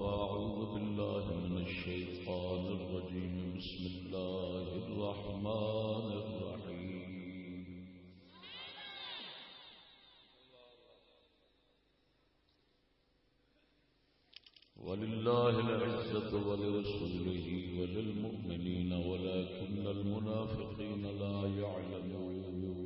فأعوذ بالله من الشيطان الرجيم. بسم الله الرحمن الرحيم. ولله العزة ولرسوله وللمؤمنين ولكن المنافقين لا يعلمون.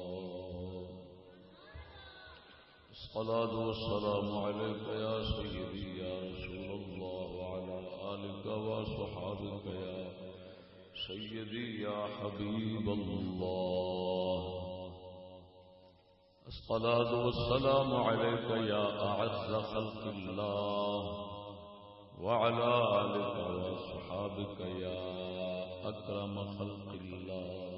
الصلاة والسلام عليك يا سيدي يا رسول الله وعلى آلك وصحابك يا سيدي يا حبيب الله. الصلاة والسلام عليك يا أعز خلق الله وعلى آلك وصحابك يا أكرم خلق الله.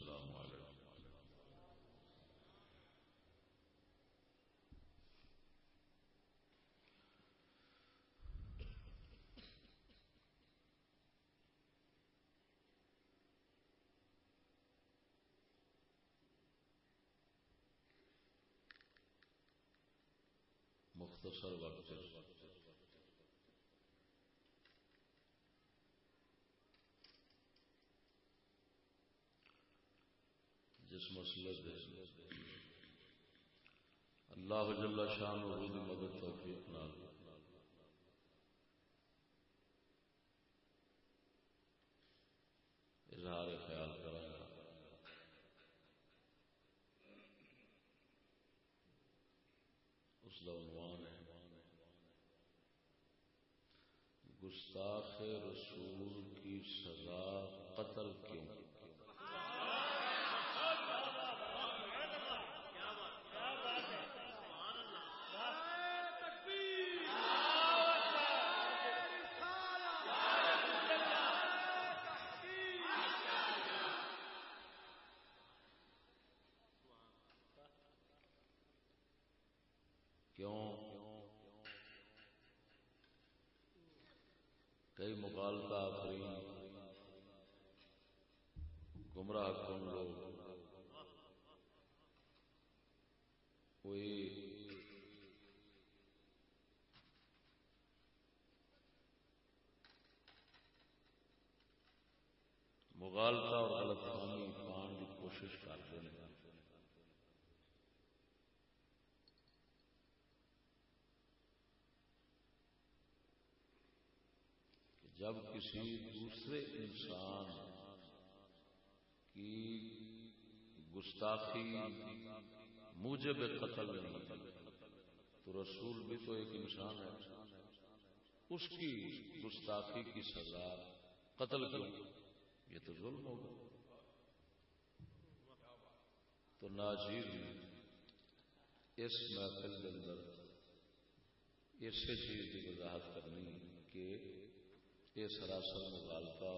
السلام علیکم. مختصر وقت جس مسئلے سے۔ اللہ جل شان و دی مدد توفیق نال۔ اظہار خیال کرا اس کا عنوان ہے۔ گستاخ رسول کی سزا قتل کیوں؟ مغالطہ آفرین گمراہ کن لوگ کوئی مغالتا اور غلط فہمی پان کی کوشش کرتے ہیں جب کسی دوسرے انسان کی گستاخی موجب قتل نہیں مطلب تو رسول بھی تو ایک انسان ہے۔ اس کی گستاخی کی سزا قتل کیوں؟ یہ تو ظلم ہوگا۔ تو ناجیر اس محفل کے اندر اسی چیز کی وضاحت کرنی کہ یہ سراسر مغالتا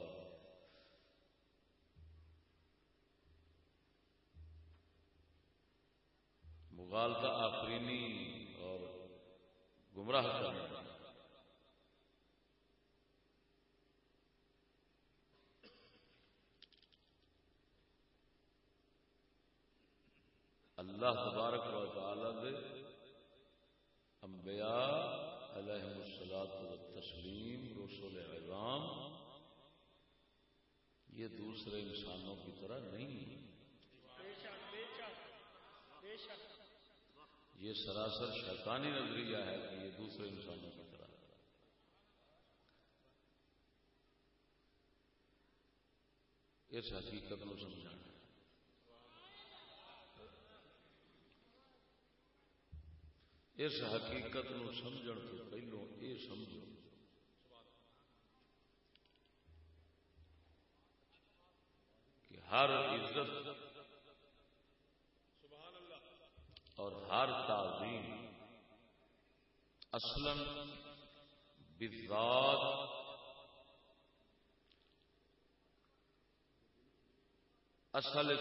مغالتا آفرینی اور گمراہ کرنا اللہ تبارک و تعالی دے انبیاء علیہ السلاط و تسلیم رسول اعظام۔ یہ دوسرے انسانوں کی طرح نہیں۔ یہ سراسر شیطانی نظریہ ہے کہ یہ دوسرے انسانوں کی طرح۔ اس حقیقت کو سمجھانا۔ اس حقیقت نو سمجھن تو پہلو یہ سمجھو۔ کہ ہر عزت اور ہر تعظیم اصلا بذات اصل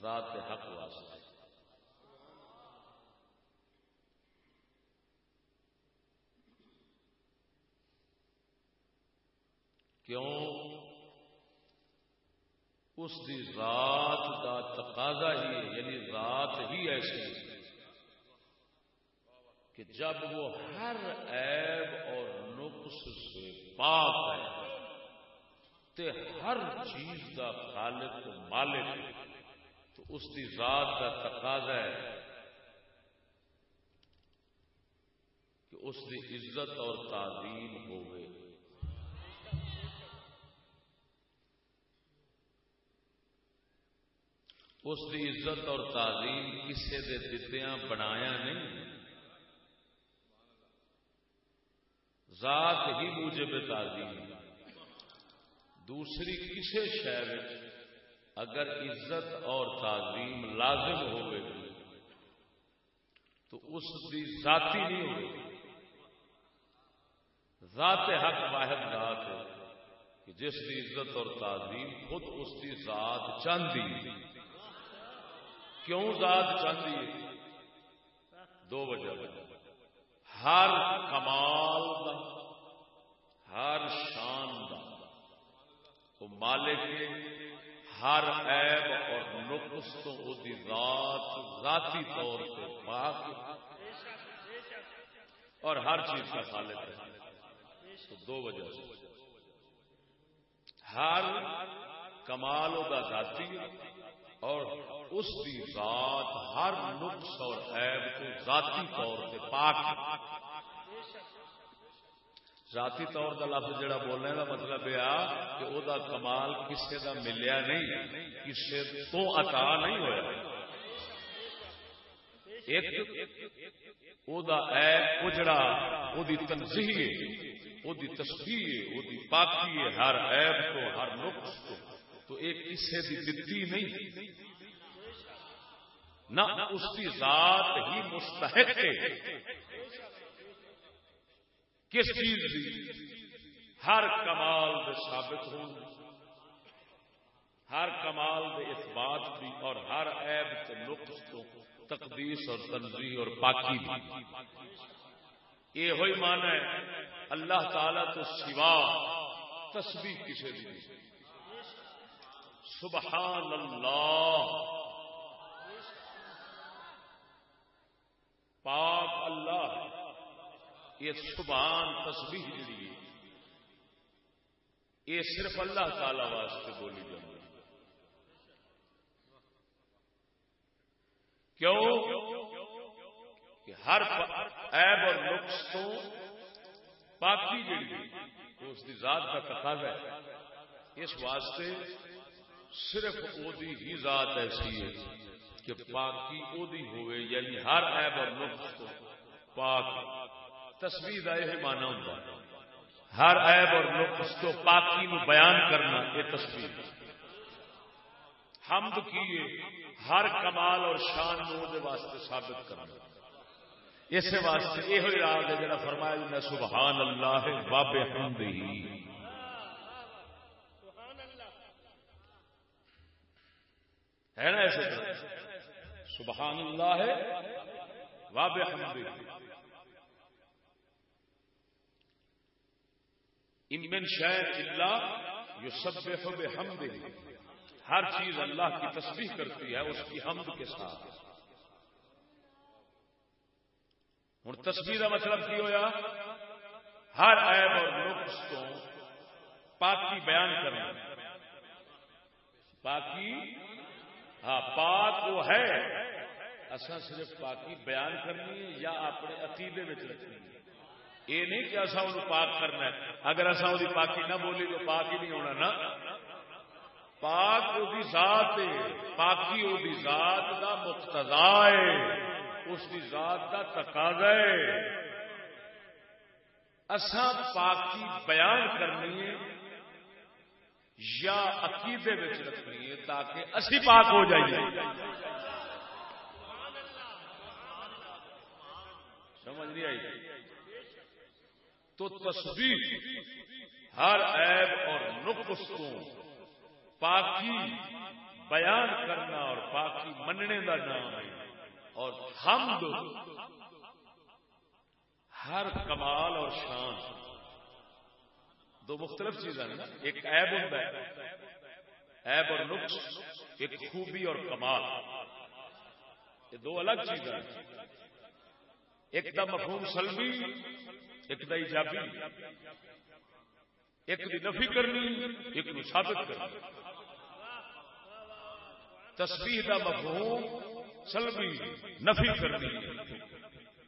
ذات حق واسطے۔ کیوں؟ اس دی ذات دا تقاضا ہی ہے یعنی ذات ہی ایسی کہ جب وہ ہر عیب اور نقص سے پاک ہے تے ہر چیز دا خالق مالک تو اس دی ذات کا تقاضا ہے کہ اس دی عزت اور تعظیم ہوئے۔ اس دی عزت اور تعظیم کسی دے دتیاں بنایا نہیں۔ ذات ہی موجب تعظیم۔ دوسری کسی شہر اگر عزت اور تعظیم لازم ہوگی تو اس کی ذاتی نہیں ہوگی ذات حق واحد ذات ہے کہ جس کی عزت اور تعظیم خود اس کی ذات چاہتی کیوں ذات چاہتی ہے؟ دو وجہ۔ ہر کمال دا، ہر شان دا۔ تو مالک ہر عیب اور نقص تو ذات، ذاتی طور پہ پاک اور ہر چیز کا خالق ہے۔ تو دو وجہ سے۔ ہر کمال کا ذاتی اور اس کی ذات ہر نقص اور عیب کو ذاتی طور پہ پاک ذاتی طور کا لفظ جڑا بولنے کا مطلب یہ کہ وہ دا کمال کسی کا ملیا نہیں کسی تو عطا نہیں ہوا ایک، او دا عیب اجڑا او دی تنظیح او دی تصویر او دی پاکی ہے، ہر عیب کو، ہر نقص کو۔ تو ایک کسی دی دتی نہیں نہ اس کی ذات ہی مستحق ہے۔ کس چیز کی ہر کمال دے ثابت ہو ہر کمال دے اس بات کی اور ہر عیب کے نقص کو تقدیس اور تنظیم اور پاکی بھی یہ ہوئی مان ہے اللہ تعالی تو سوا تسبیح کسی بھی سبحان اللہ پاک اللہ یہ سبحان تسبیح جڑی یہ صرف اللہ تعالی واسطے بولی جاتی کیوں؟ کہ ہر عیب اور نقص تو پاکی جڑی اس کی ذات کا تقاضا ہے۔ اس واسطے صرف او دی ہی ذات ایسی ہے کہ پاکی او دی ہوئے یعنی ہر عیب اور نقص تو پاک تصویر کا یہ مانا ہوں ہر عیب اور نقص تو پاکی نو بیان کرنا یہ تصویر۔ حمد کیے، ہر کمال اور شان نو واسطے ثابت کرنا۔ اس واسطے یہ راز ہے جڑا فرمایا جائے سبحان اللہ باب حمد ہی ہے نا ایسے سبحان اللہ ہے واب امن شہر اللہ جو سب ہم ہر چیز اللہ کی تصویر کرتی ہے، اس کی حمد کے ساتھ۔ ہوں تصویر کا مطلب کی ہوا ہر عیب اور نقص کو پاکی بیان کرنا۔ پاکی ہاں پاک وہ ہے۔ اصا صرف پاکی بیان کرنی ہے یا اپنے عقیدے میں رکھنی ہے؟ یہ نہیں کہ اصا وہ پاک کرنا ہے۔ اگر اصا وہ پاکی نہ بولی تو پاک ہی نہیں ہونا نا۔ پاک دی ذات ہے۔ پاکی وہ ذات دا مقتضا ہے۔ اس دی ذات دا تقاضا ہے۔ اساں پاکی بیان کرنی ہے یا عقیدے وچ رکھنی تاکہ اسی پاک ہو جائیے۔ سمجھ نہیں آئی؟ تو تصویر ہر عیب اور نقص کو پاکی بیان کرنا اور پاکی مننے کا نام ہے۔ اور حمد ہر کمال اور شان۔ دو مختلف چیزیں نا، ایک ایب ہوتا ہے ایب اور نقص، ایک خوبی اور کمال۔ یہ دو الگ چیزیں ایک دا مفہوم سلبی، ایک دا ایجابی۔ ایک دی نفی کرنی، ایک نو ثابت کرنی۔ تسبیح دا مفہوم سلبی، نفی کرنی۔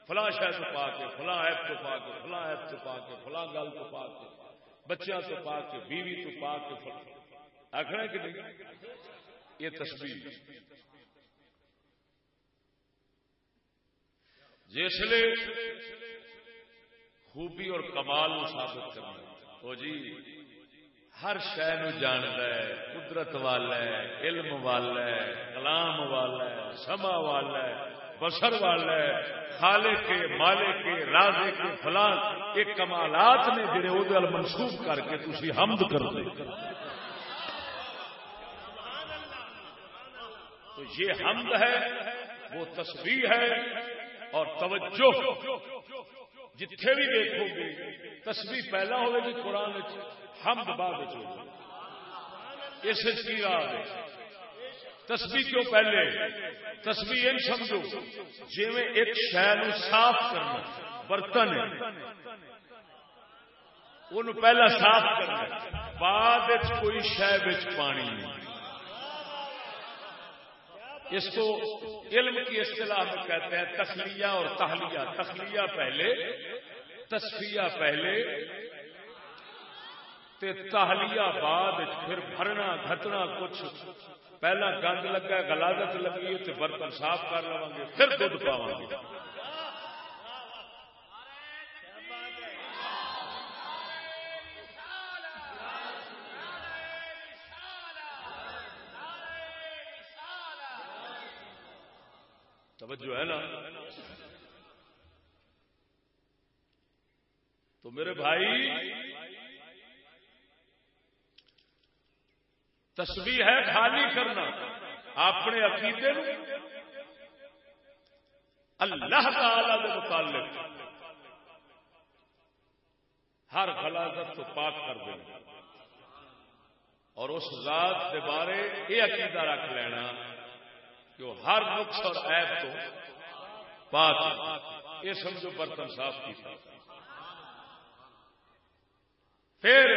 فلاں شہ تو پا کے فلاں ایپ تو پا کے فلاں ایپ تو پا کے فلاں گل تو پا کے بچوں تو پا کے بیوی تو پا کے آخر کہ نہیں؟ یہ تصویر جسے خوبی اور کمال ثابت کرنا وہ جی ہر شہ جاند ہے، قدرت والا ہے، علم والا ہے، کلام والا ہے سما والا ہے۔ بسر والا ہے خالے کے، مالے کے راجے کے فلان یہ کمالات نے جڑے وہ منسوخ کر کے تھی حمد کر دے۔ تو یہ حمد ہے، وہ تصویر ہے اور توجہ۔ جتھے بھی دیکھو گے تصویر پہلا ہوگی جی قرآن حمد بعد اس کی رات تسبیح کیوں پہلے، تسبیح ان سمجھو جی میں ایک شہر صاف کرنا، برتن ان پہلا صاف کرنا، بعد کوئی شہ پانی نہیں۔ اس کو علم کی اصطلاح میں کہتے ہیں تخلیہ اور تہلیہ تخلیہ پہلے تصفیہ پہلے، تے تہلیہ بعد پھر بھرنا، گھٹنا کچھ۔ پہلا گند لگا گلادت لگی ہے برتن صاف کر لوا گے پھر دھد پاو گے توجہ ہے نا تو میرے بھائی تسبیح ہے خالی کرنا، اپنے عقیدے اللہ تعالی کے متعلق ہر غلاظت تو پاک کر دینا۔ اور اس ذات کے بارے یہ عقیدہ رکھ لینا کہ وہ ہر نقص اور عیب تو پاک یہ سمجھو برتن صاف کی پھر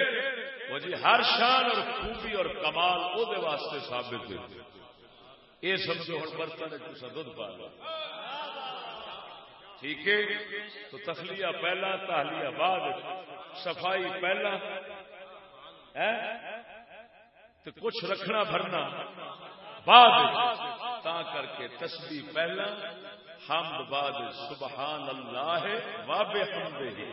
وہ جی ہر شان اور خوبی اور کمال وہ واسطے ثابت ہے۔ یہ سمجھو ہوں برتن دھد پا لو۔ ٹھیک ہے؟ تو تخلیہ پہلا تہلیہ بعد، صفائی پہلا۔ تو کچھ رکھنا بھرنا بعد تا کر کے تسبیح پہلا۔ حمد بعد، سبحان اللہ ہے واب حمد ہی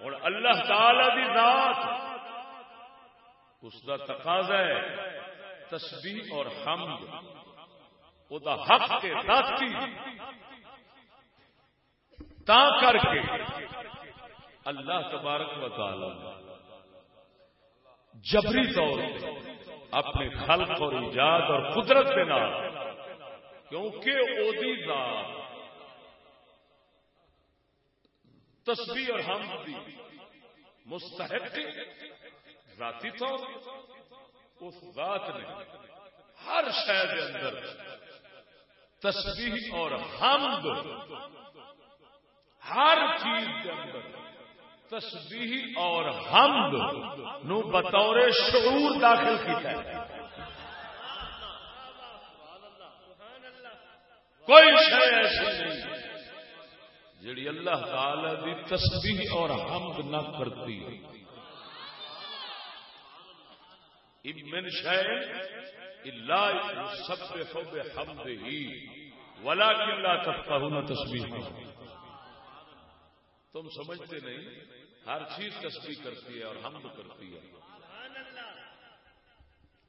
اور اللہ تعالی دی ذات، اس کا تقاضا ہے تسبیح اور حمد۔ وہ دا حق کے ذاتی تا کر کے اللہ تبارک و تعالی جبری طور اپنے خلق اور ایجاد اور قدرت کے نام، کیونکہ وہ ذات تسبیح اور ہم دی مستحق ذاتی طور اس ذات نے ہر شہر کے اندر تسبیح اور حمد ہر چیز کے اندر تسبیح اور حمد نو بطور شعور داخل کیا ہے کوئی شہ ایسی نہیں جڑی اللہ تعالی دی تسبیح اور حمد نہ کرتی۔ من شے الا سبحو بحمدہ ولکن لا تفقهون تسبیح تم سمجھتے نہیں؟ ہر چیز تسبیح کرتی ہے اور حمد کرتی ہے۔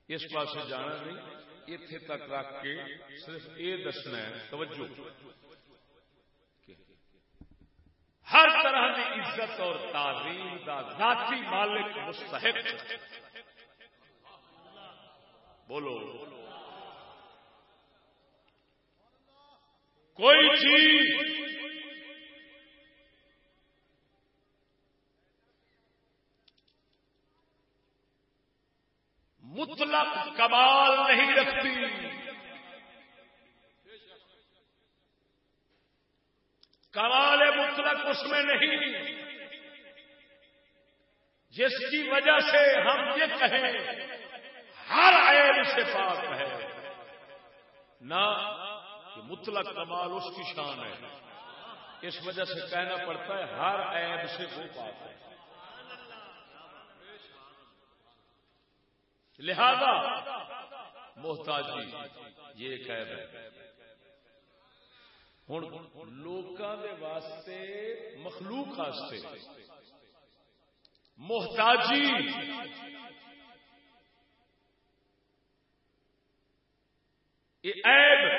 اس پاس جانا نہیں اتنے تک رکھ کے صرف یہ دسنا ہے، توجہ۔ ہر طرح کی عزت اور تعظیم کا ذاتی مالک مستحق بولو۔ کوئی چیز مطلق کمال نہیں رکھتی۔ کمال مطلق اس میں نہیں۔ جس کی وجہ سے ہم یہ کہیں، ہر عیب سے پاک ہے۔ نہ کہ مطلق کمال اس کی شان ہے۔ اس وجہ سے کہنا پڑتا ہے، ہر عیب سے وہ پاک ہے۔ لہذا، محتاجی، یہ ایک عیب ہے۔ ہوں لوکاں دے واسطے، مخلوق واسطے۔ محتاجی۔ یہ عیب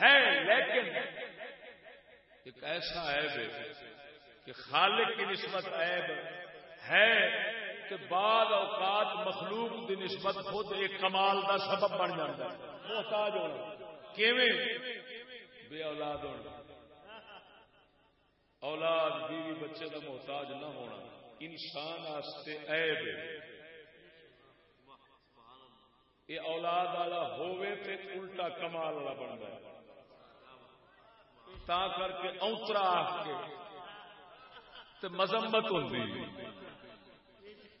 ہے، لیکن ایک ایسا عیب ہے کہ خالق کی نسبت عیب ہے کہ بعد اوقات مخلوق دی نسبت خود ایک کمال دا سبب بن جاتا ہے۔ محتاج ہونا۔ کیویں؟ بے اولاد ہونا اولاد، بیوی، بچے دا محتاج نہ ہونا۔ انسان آستے عیب یہ اولاد والا ہوے تے الٹا کمال والا بنتا ہے۔ تا کر کے اونترا آ کے تے مذمت ہوتی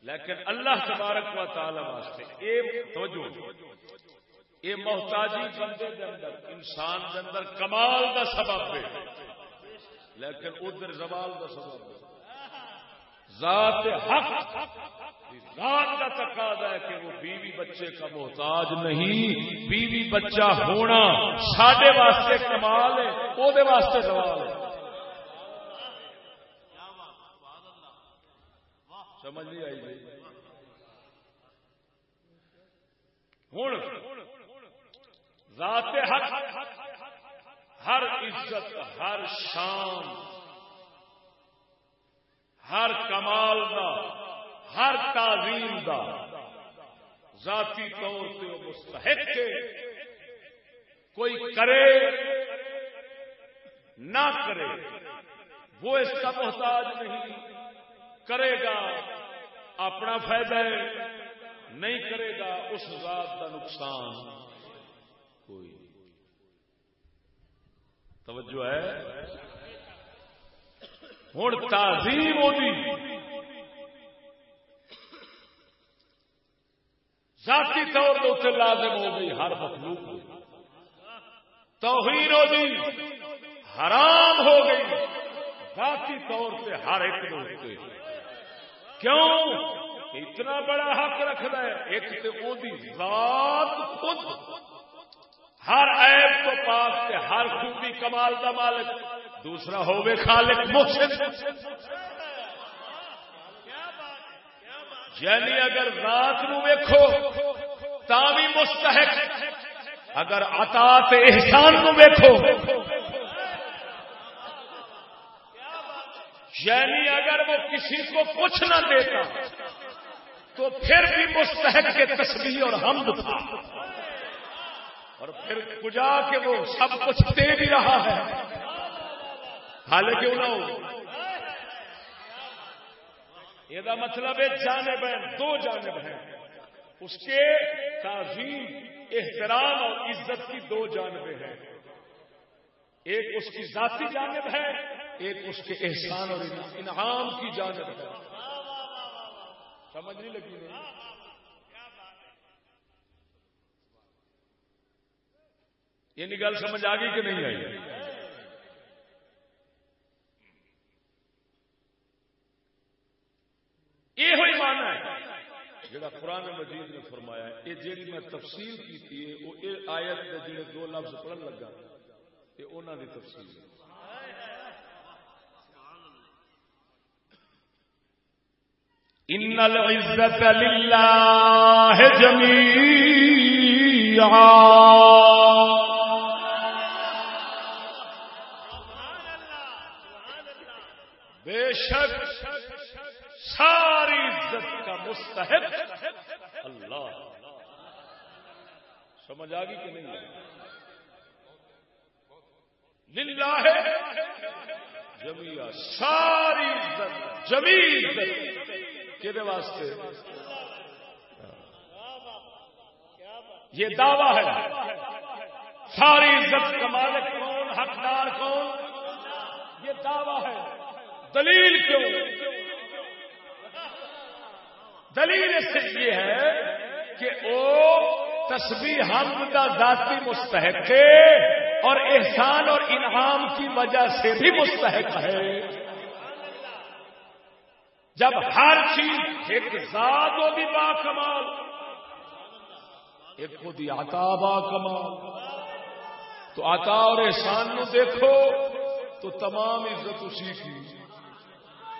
لیکن اللہ تبارک و تعالی واسطے اے توجہ۔ اے محتاجی بندے دے اندر، انسان دے اندر کمال دا سبب ہے۔ لیکن ادھر زوال دا سبب ہے۔ ذات حق، ذات کا تقاضا ہے کہ وہ بیوی بچے کا محتاج نہیں، بیوی بچہ ہونا ساڈے واسطے کمال ہے وہ واسطے سوال ہے۔ سمجھ نہیں آئی جی؟ ہوں ذات حق، ہر عزت، ہر شان، ہر کمال دا، ہر تعظیم دا ذاتی طور سے مستحق کوئی کرے نہ کرے، وہ اس کا محتاج نہیں۔ کرے گا، اپنا فائدہ ہے، نہیں کرے گا، اس ذات کا نقصان کوئی توجہ ہے۔ ہوں تعظیم ذاتی طور پر لازم ہو گئی، ہر مخلوق توہین ہوگی حرام ہو گئی۔ ذاتی طور پہ ہر ایک دوست کیوں؟ اتنا بڑا حق رکھتا ہے، ایک تو ذات خود۔ ہر عیب تو پاس سے ہر خوبی کمال کا مالک، دوسرا ہوگے خالق محسن۔ یعنی اگر رات نو ویکھو، تا بھی مستحق۔ اگر اطاعت احسان نو ویکھو۔ یعنی اگر وہ کسی کو کچھ نہ دیتا، تو پھر بھی مستحق کے تصویر اور حمد تھا۔ اور پھر پجا کے وہ سب کچھ دے بھی رہا ہے۔ حالانکہ نہ ہو یہ مطلب ہے جانب ہیں، دو جانب ہیں۔ اس کے تعظیم، احترام اور عزت کی دو جانبیں ہیں۔ ایک اس کی ذاتی جانب ہے، ایک اس کے احسان اور انعام کی جانب ہے۔ سمجھ نہیں لگی نہیں یہ گل سمجھ آ گئی کہ نہیں آئی؟ یہ مانا ہے۔ جڑا قرآن مجید نے فرمایا یہ جی میں تفصیل کی وہ یہ آیت کے جڑے دو لفظ پڑھن لگا، یہ انہوں تفصیل ہے۔ ان العزت للہ جميعا۔ مستحق۔ اللہ۔ سمجھ آ گئی کہ نہیں؟ للہ۔ ہے جمیا ساری جمی کہ واسطے؟ یہ دعویٰ ہے۔ ساری عزت کا مالک کون؟ حقدار کون؟ یہ دعویٰ ہے۔ دلیل کیوں؟ دلیل اس سے یہ ہے کہ وہ تصویر ہم کا ذاتی مستحق ہے اور احسان اور انعام کی وجہ سے بھی مستحق ہے۔ جب ہر چیز ایک ذات ہو بھی با کمال، ایک خود آتا با کمال۔ تو آتا اور احسان نو دیکھو تو تمام عزت اسی کی۔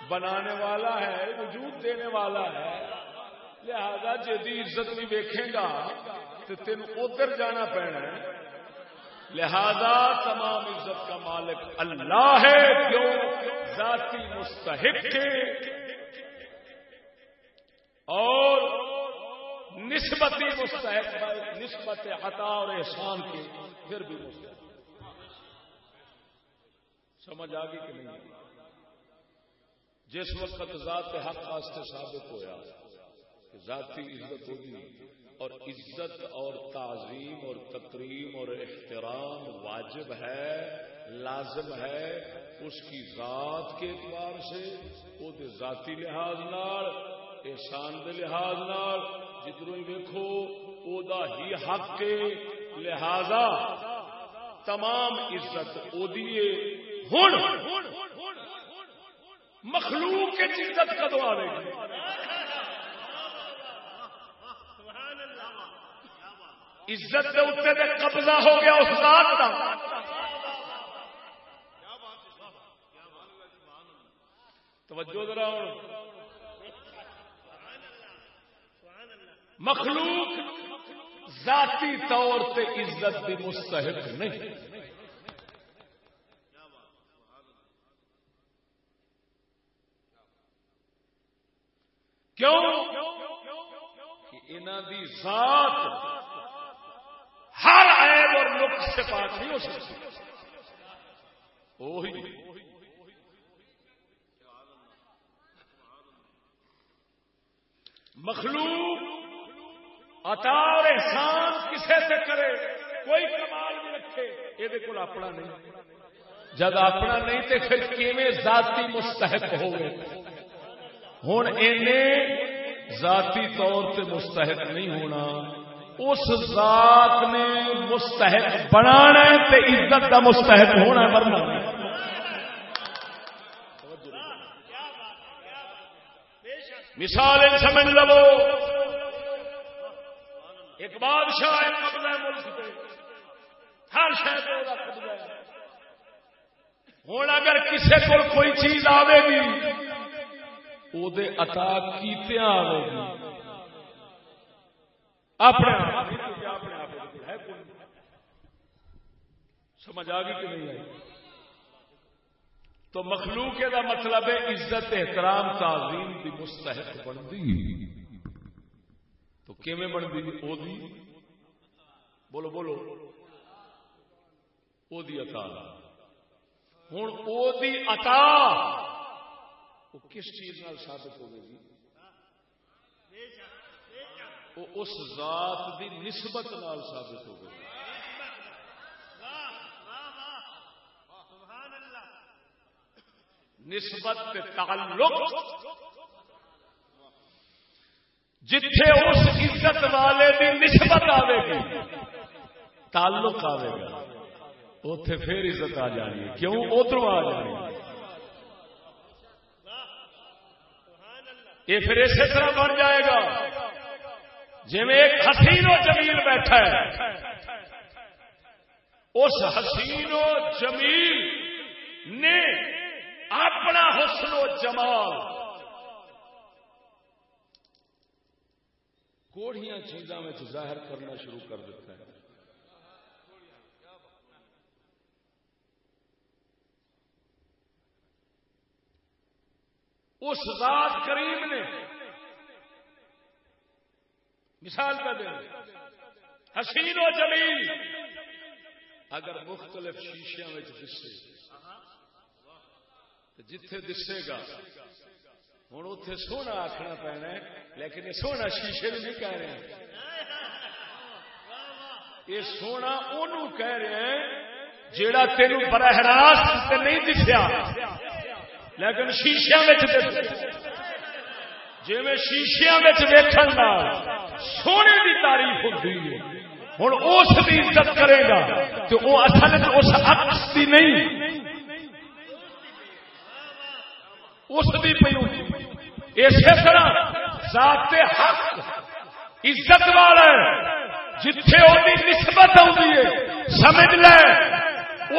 بنانے والا ہے، وجود دینے والا ہے۔ لہذا جی عزت بھی ویکھے گا تو تین ادھر جانا پینا لہذا تمام عزت کا مالک اللہ ہے، کیوں؟ ذاتی مستحق اور نسبتی مستحق نسبت عطا اور احسان کے پھر بھی مستحق۔ سمجھ آ گئی کہ نہیں؟ جس وقت ذات حق واسطے ثابت ہوا ذاتی عزت ہوگی اور عزت اور تعظیم اور تقریم اور احترام واجب ہے، لازم ہے اس کی ذات کے اعتبار سے وہ ذاتی لحاظ نال، احسان کے لحاظ نال جدھر ویکو او دا ہی حق کے لہذا تمام عزت او ہن مخلوق کے عزت کدو آئے گی؟ عزت کے اتنے قبضہ ہو گیا اس ذات کا توجہ ذرا مخلوق ذاتی طور پہ عزت بھی مستحق نہیں۔ کیوں؟ کہ انہوں دی ذات عیب سے پاک نہیں ہو سکتی۔ وہی۔ مخلوق عطا اور احسان کسے سے کرے، کوئی کمال بھی رکھے یہ اپنا نہیں۔ جب اپنا نہیں تو پھر کیویں ذاتی مستحق ہو گئے ہوں ذاتی طور پہ مستحق نہیں ہونا۔ اس ذات نے مستحق بنا تے عزت کا مستحق ہونا مرنا مثال سمجھ لو۔ ایک بادشاہ قبضہ ملک پہ ہر شہر ہوں اگر کسی کو کوئی چیز آئے گی وہ عطا کیتے آئے گی۔ اپنے سمجھ آ گئی کہ نہیں آئی؟ تو مخلوق کا مطلب ہے عزت احترام تعظیم کی مستحق بنتی تو کیون بنتی وہ بولو بولو۔ وہ عطا۔ ہوں وہ عطا۔ وہ کس چیز ثابت ہوگی وہ اس ذات دی نسبت نال ثابت ہو گئی۔ نسبت تعلق جتھے اس عزت والے دی نسبت آئے گی، تعلق آئے گا۔ اتے پھر عزت آ جانی کیوں؟ ادھر آ جانی یہ پھر اسی طرح بن جائے گا۔ جی میں ایک حسین و جمیل بیٹھا ہے، اس حسین و جمیل نے اپنا حسن و جمال کوڑیاں چیزاں میں ظاہر کرنا شروع کر دیتا ہے۔ اس ذات کریم نے مثال کا دیں حسین و جمیل۔ اگر مختلف شیشیا دسے جتھے دسے گا۔ ہوں اتے سونا آخنا پینا لیکن یہ سونا شیشے بھی نہیں کہہ رہے۔ ہیں یہ سونا ان کہہ رہے ہیں جیڑا تین براہ راست نہیں دسیا۔ لیکن شیشیا جی شیشیا ویکن سونے کی تعریف ہوتی ہے۔ ہوں اس کی عزت کرے گا تو وہ اصل اس عکس کی نہیں۔ اس کی پی اسی طرح ذات حق عزت والا جتھے وہ نسبت آتی ہے، سمجھ لے۔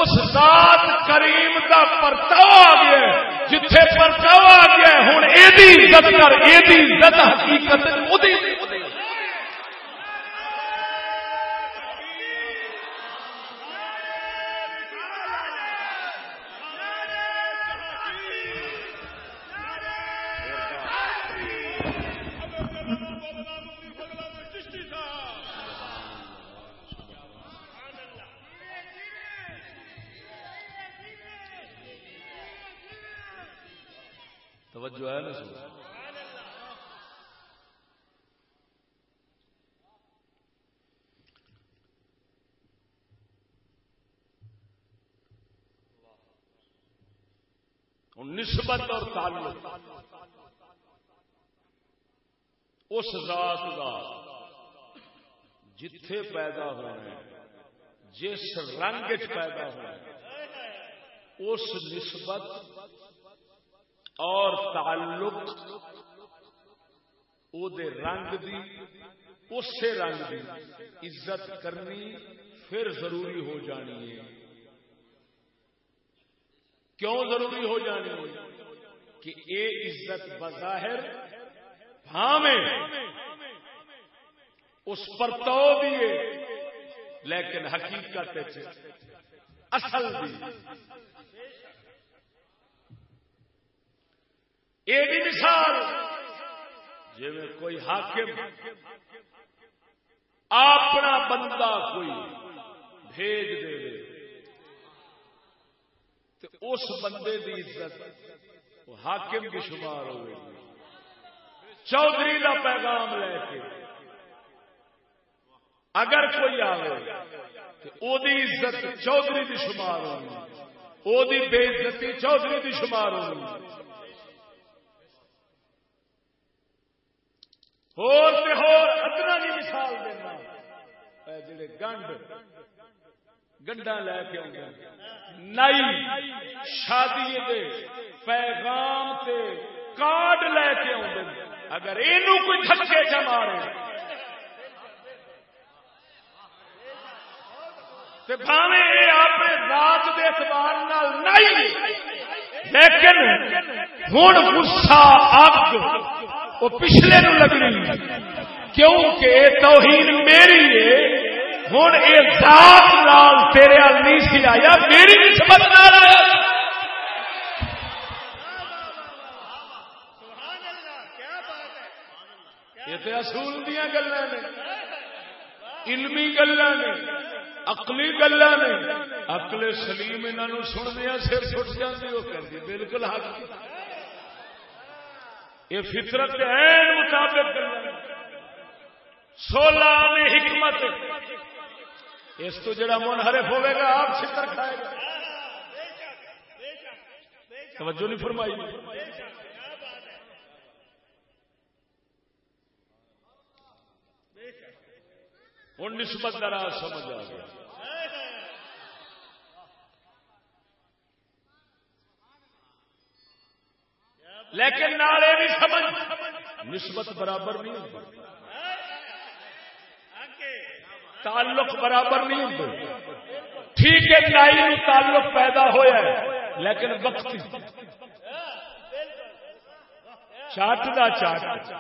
اس ذات کریم کا پرتاؤ آ گیا جتھے پرتاؤ آ گیا ہوں یہ عزت کر یہ عزت حقیقت توجہ ہے نا سو نسبت اور تعلق۔ اس ذات کا جتھے پیدا ہونا جس رنگ پیدا ہونا اس نسبت اور تعلق او دے رنگ دی اس سے رنگ دی عزت کرنی پھر ضروری ہو جانی ہے۔ کیوں ضروری ہو جانی ہے؟ کہ اے عزت بظاہر میں اس پر تو بھی لیکن حقیقت اصل بھی۔ یہ بھی مثال جی میں کوئی حاکم اپنا بندہ کوئی بھیج دے، تو اس بندے کی عزت وہ حاکم کی شمار ہوئے۔ چودھری کا پیغام لے کے۔ اگر کوئی آئے تو عزت چودھری کی شمار ہونی۔ وہ بے عزتی چودھری کی شمار ہونی۔ ادنا مثال دینا۔ جڑے گنڈ گنڈا لے کے نئی شادی دے پیغام تے کارڈ لے کے اگر یہ کوئی تھکے چ مارے بھاوے اپنے ذات کے اعتبار نہیں لیکن ہوں گسا اگ وہ پچھلے نو لگنی۔ کیونکہ توہین میری ہے ہوں یہ ذات لال تیرے نہیں سی آیا، میری نسبت نال آیا۔ یہ تو اصول دیا گلا نے، علمی گلا نے اقلی گلا نے۔ اقلے سلیم انہوں سننے سر سٹ جاتی وہ کہتی بالکل حق۔ یہ فطرت ہے مطابق سولہ میں حکمت۔ اس تو جڑا منحرف ہوئے گا، آپ چھتر کھائے گا۔ توجہ نہیں فرمائی۔ ہوں نسبت کا راز سمجھ آ گیا۔ لیکن نالے بھی سمجھ۔ نسبت برابر نہیں ہوتی۔ تعلق برابر نہیں ہوتے ٹھیک ہے نائی تعلق پیدا ہوا ہے، لیکن وقت چاٹ دا چاٹ۔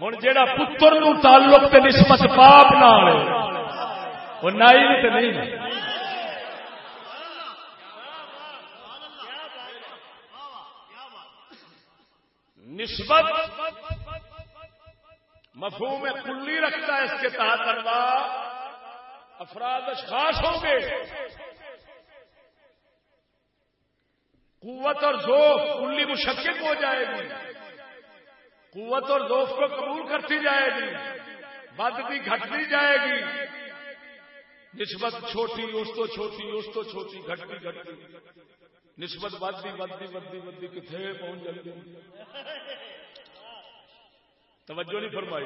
ہوں جا پتر نو تعلق تے نسبت باپ نہ وہ نائی تو نہیں۔ نسبت مفہوم کلی رکھتا ہے اس کے تحت انواع۔ افراد اشخاص ہوں گے۔ قوت اور ذوق کلی مشکل ہو جائے گی۔ قوت اور ذوق کو قبول کرتی جائے گی۔ بدتی گھٹتی جائے گی۔ نسبت چھوٹی، اس تو چھوٹی، اس تو چھوٹی، گھٹتی گھٹتی۔ نسبت بدتی بدتی بدتی بدتی کتنے پہنچ جائے گی توجہ نہیں فرمائی۔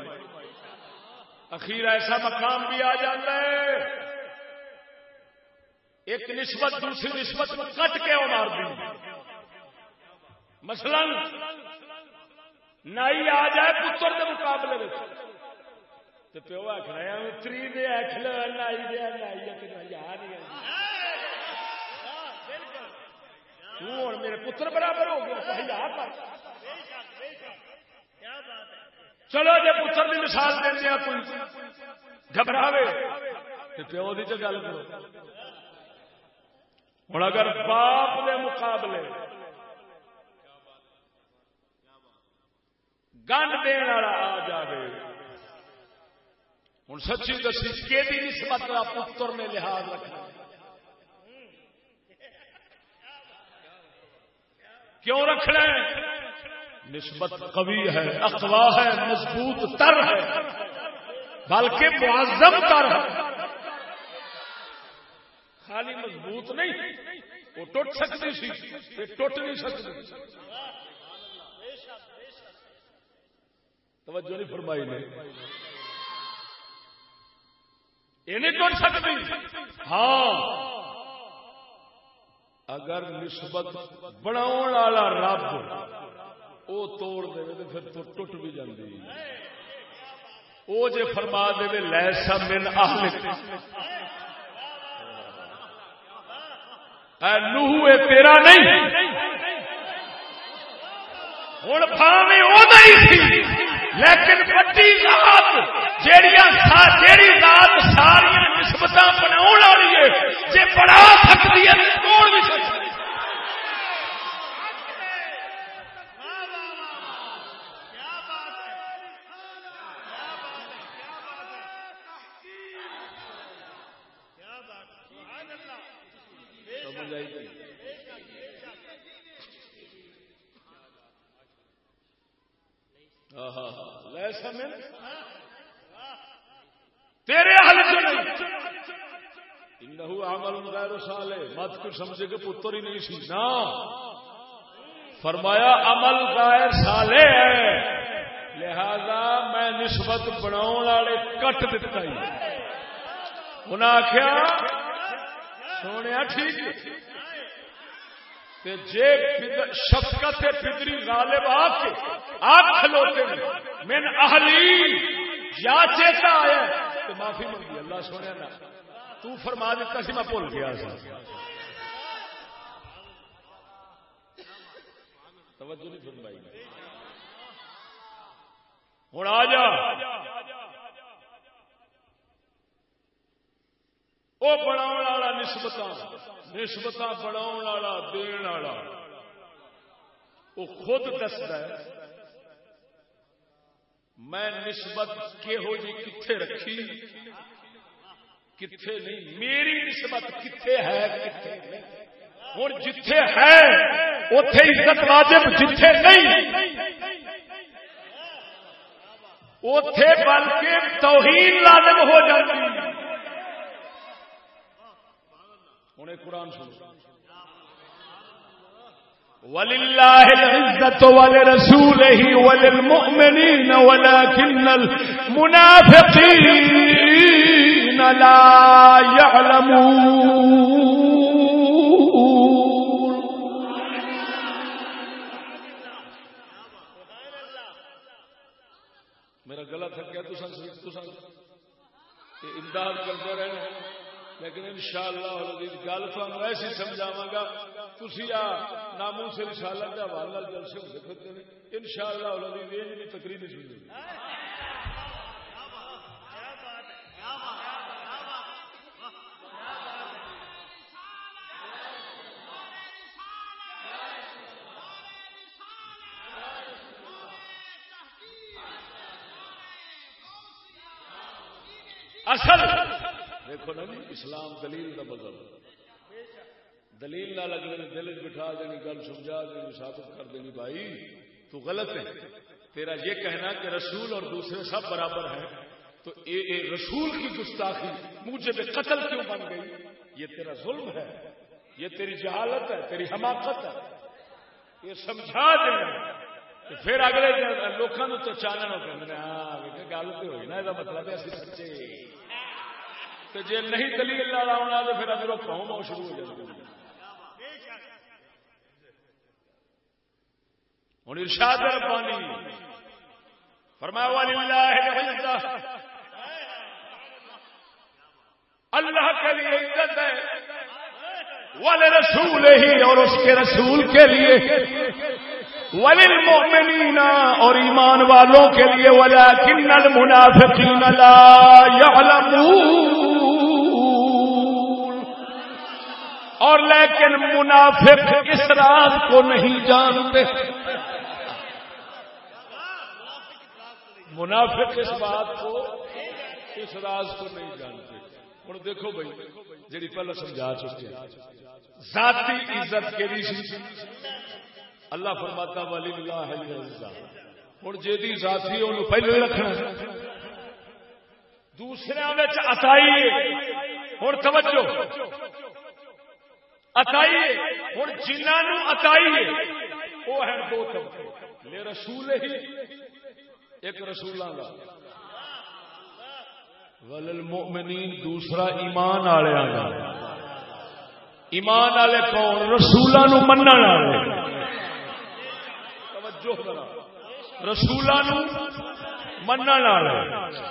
اخیر ایسا مقام بھی آ جاتا ہے۔ ایک نسبت دوسری نسبت کو کٹ کے مار دی مثلا نائی آ جائے پتر کے مقابلے میں۔ تو پیو آخر تری دے آخل نائی دے نائی ہوں میرے پتر برابر ہو گیا چلو جی پتر کی مثال دیا کوئی، گھبراوے۔ پیو کی تو گل کرو۔ ہوں اگر باپ کے مقابلے گنڈ دن والا آ جائے ہوں سچی دسی کہ نسبت کا پتر نے لحاظ رکھنا۔ کیوں رکھنا ہے؟ نسبت قوی ہے، اقوا ہے، مضبوط تر ہے، بلکہ معظم تر ہے۔ خالی مضبوط نہیں، وہ ٹوٹ سکتی سی ٹوٹ نہیں سکتی۔ توجہ نہیں فرمائی نے۔ یہ نہیں ٹوٹ سکتی۔ ہاں۔ اگر نسبت بناؤ والا رب وہ توڑ دے تو پھر تو ٹوٹ بھی جاندی۔ وہ جے فرما دے لیسا من اہلک۔ اے تیرا نہیں۔ ہوں بھاوے وہ نہیں تھی۔ لیکن بڑی ذات جیڑی ذات ساری نسبت بنا والی ہے جی بڑا سکتی ہے، توڑ بھی سکتی تیرے حل عمل غیر سالے سمجھے کہ پتر ہی نہیں سی نا۔ فرمایا، عمل غیر سالے ہے۔ لہذا میں نسبت بناؤ والے کٹ دتا ہی۔ انہیں آخیا سونے ٹھیک۔ جے شفقت فکری غالب آ کے آگ کھلوتے من اہلی، یا چیتا آیا۔ تو معافی منگی، اللہ سونے نا۔ تو فرما دیتا سی، میں بھول گیا توجہ نہیں فرمائی۔ ہوں، آ جا۔ وہ بنا نسبت نسبت بنا دن والا وہ خود دستا ہے، میں نسبت کہو جی کتنے رکھی؟ کتنے نہیں، میری نسبت کتنے ہے ہوں جتھے ہے اتے عزت واجب، جتھے نہیں۔ اتے بلکہ توہین لازم ہو جاتی۔ ہوں قرآن سن ولله العزة ولرسوله وللمؤمنين ولكن المنافقين لا يعلمون امداد کرتے رہنا لیکن ان شاء اللہ گل تو ایسی سمجھاوا گا تھی آ نامو سے رسالت کے حوالہ جلسے ہو سکتے ہیں ان شاء اللہ بھی تقریر نہیں سنی۔ اصل دیکھو نا جی اسلام دلیل کا بدل دلیل نہ لگنے دل بٹھا دینی گل سمجھا دینی ثابت کر دینی بھائی، تو غلط ہے۔ تیرا یہ کہنا کہ رسول اور دوسرے سب برابر ہیں، تو اے اے رسول کی گستاخی مجھے بے قتل کیوں بن گئی؟ یہ تیرا ظلم ہے، یہ تیری جہالت ہے، تیری حماقت ہے۔ یہ سمجھا دینا پھر اگلے لوگوں تو چانن ہو کہ ہاں، گل تو ہوئی نا یہ مطلب ہے سچے تو جی نہیں دلیل آنا تو پھر اگر قوم شروع ہو جائے ہوں ارشاد ربانی۔ فرمایا والی اللہ کے لیے عزت ہے۔ والے رسول ہی اور اس کے رسول کے لیے۔ وللمؤمنین اور ایمان والوں کے لیے۔ ولكن المنافقین لا يعلمون۔ اور لیکن منافق اس راز کو نہیں جانتے۔ منافق اس بات کو اس راز کو نہیں جانتے۔ ہوں دیکھو بھائی جی پہلے سمجھا چکے۔ ذاتی عزت کے لیے اللہ فرماتا والی اللہ ہوں جی ذاتی ان پہلو ہی رکھنا دوسرے اتائی ہوں توجہ۔ اتائی ہوں جنہوں اتائی وہ ہے۔ دو طبقے لے رسول ہی۔ ایک رسول کا ول المؤمنین دوسرا ایمان والے ایمان والے کون؟ رسولوں من والے۔ رسول من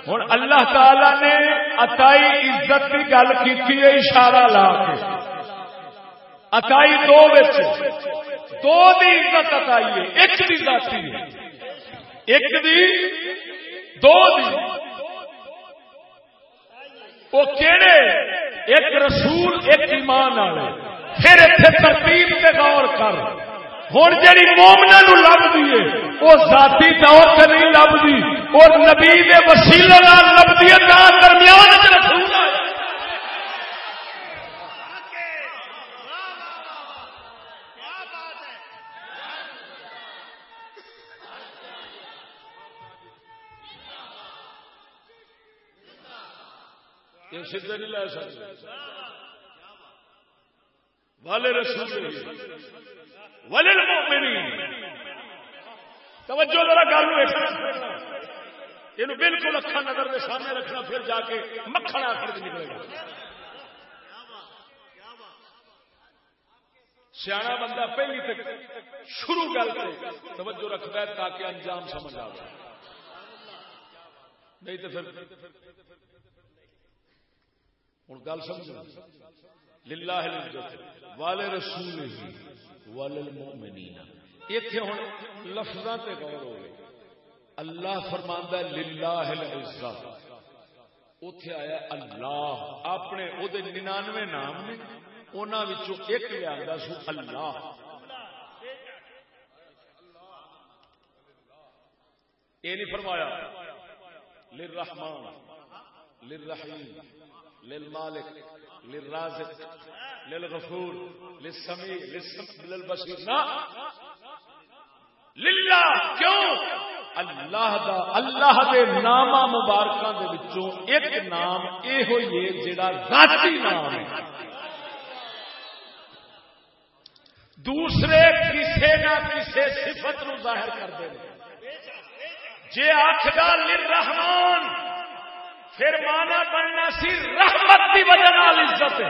ہوں اللہ تعالی نے اتائی عزت کی گل کی اشارہ لا کے۔ اتائی دو دو دی عزت اتائی ہے، ایک دی ذاتی ہے۔ ایک دی، دو دی۔ وہ کہڑے ایک رسول، ایک ایمان والے۔ پھر اتنے ترتیب سے غور کر۔ ہوں جی مومنا لبھی ہے وہ ذاتی طور سے نہیں لبھی اور نبی کے وسیلے لبھی ہے درمیان سیدھے نہیں لے سکتے۔ والے رسول ولل توجہ ذرا گل یہ بالکل اکھا نظر کے سامنے رکھنا، پھر جا کے مکھن آخر نکلے گا۔ سیاح بندہ پہلی تک شروع گل سے توجہ رکھتا ہے تاکہ انجام سمجھ آ نہیں تو پھر ہوں گل سمجھ للہ والے رسول ہی والمؤمنین ایتھے ہن لفظاں تے غور ہوئے۔ اللہ فرماندا للہ العزت۔ اوتھے آیا اللہ۔ اپنے او دے 99 نام نے انہاں وچوں ایک لیا سو اللہ۔ اے نہیں فرمایا۔ للرحمن، للرحیم۔ للمالک، للرازق، للغفور، للسمیع للبصیر. نا للہ! کیوں؟ اللہ دا اللہ دے نامہ مبارکاں دے وچوں ایک نام اے ہوئی ہے جڑا ذاتی نام ہے۔ دوسرے کسے نہ کسے صفت نو ظاہر کر دے۔ جے آکھدا للرحمن پھر مانا بننا سی رحمت کی وجہ عزت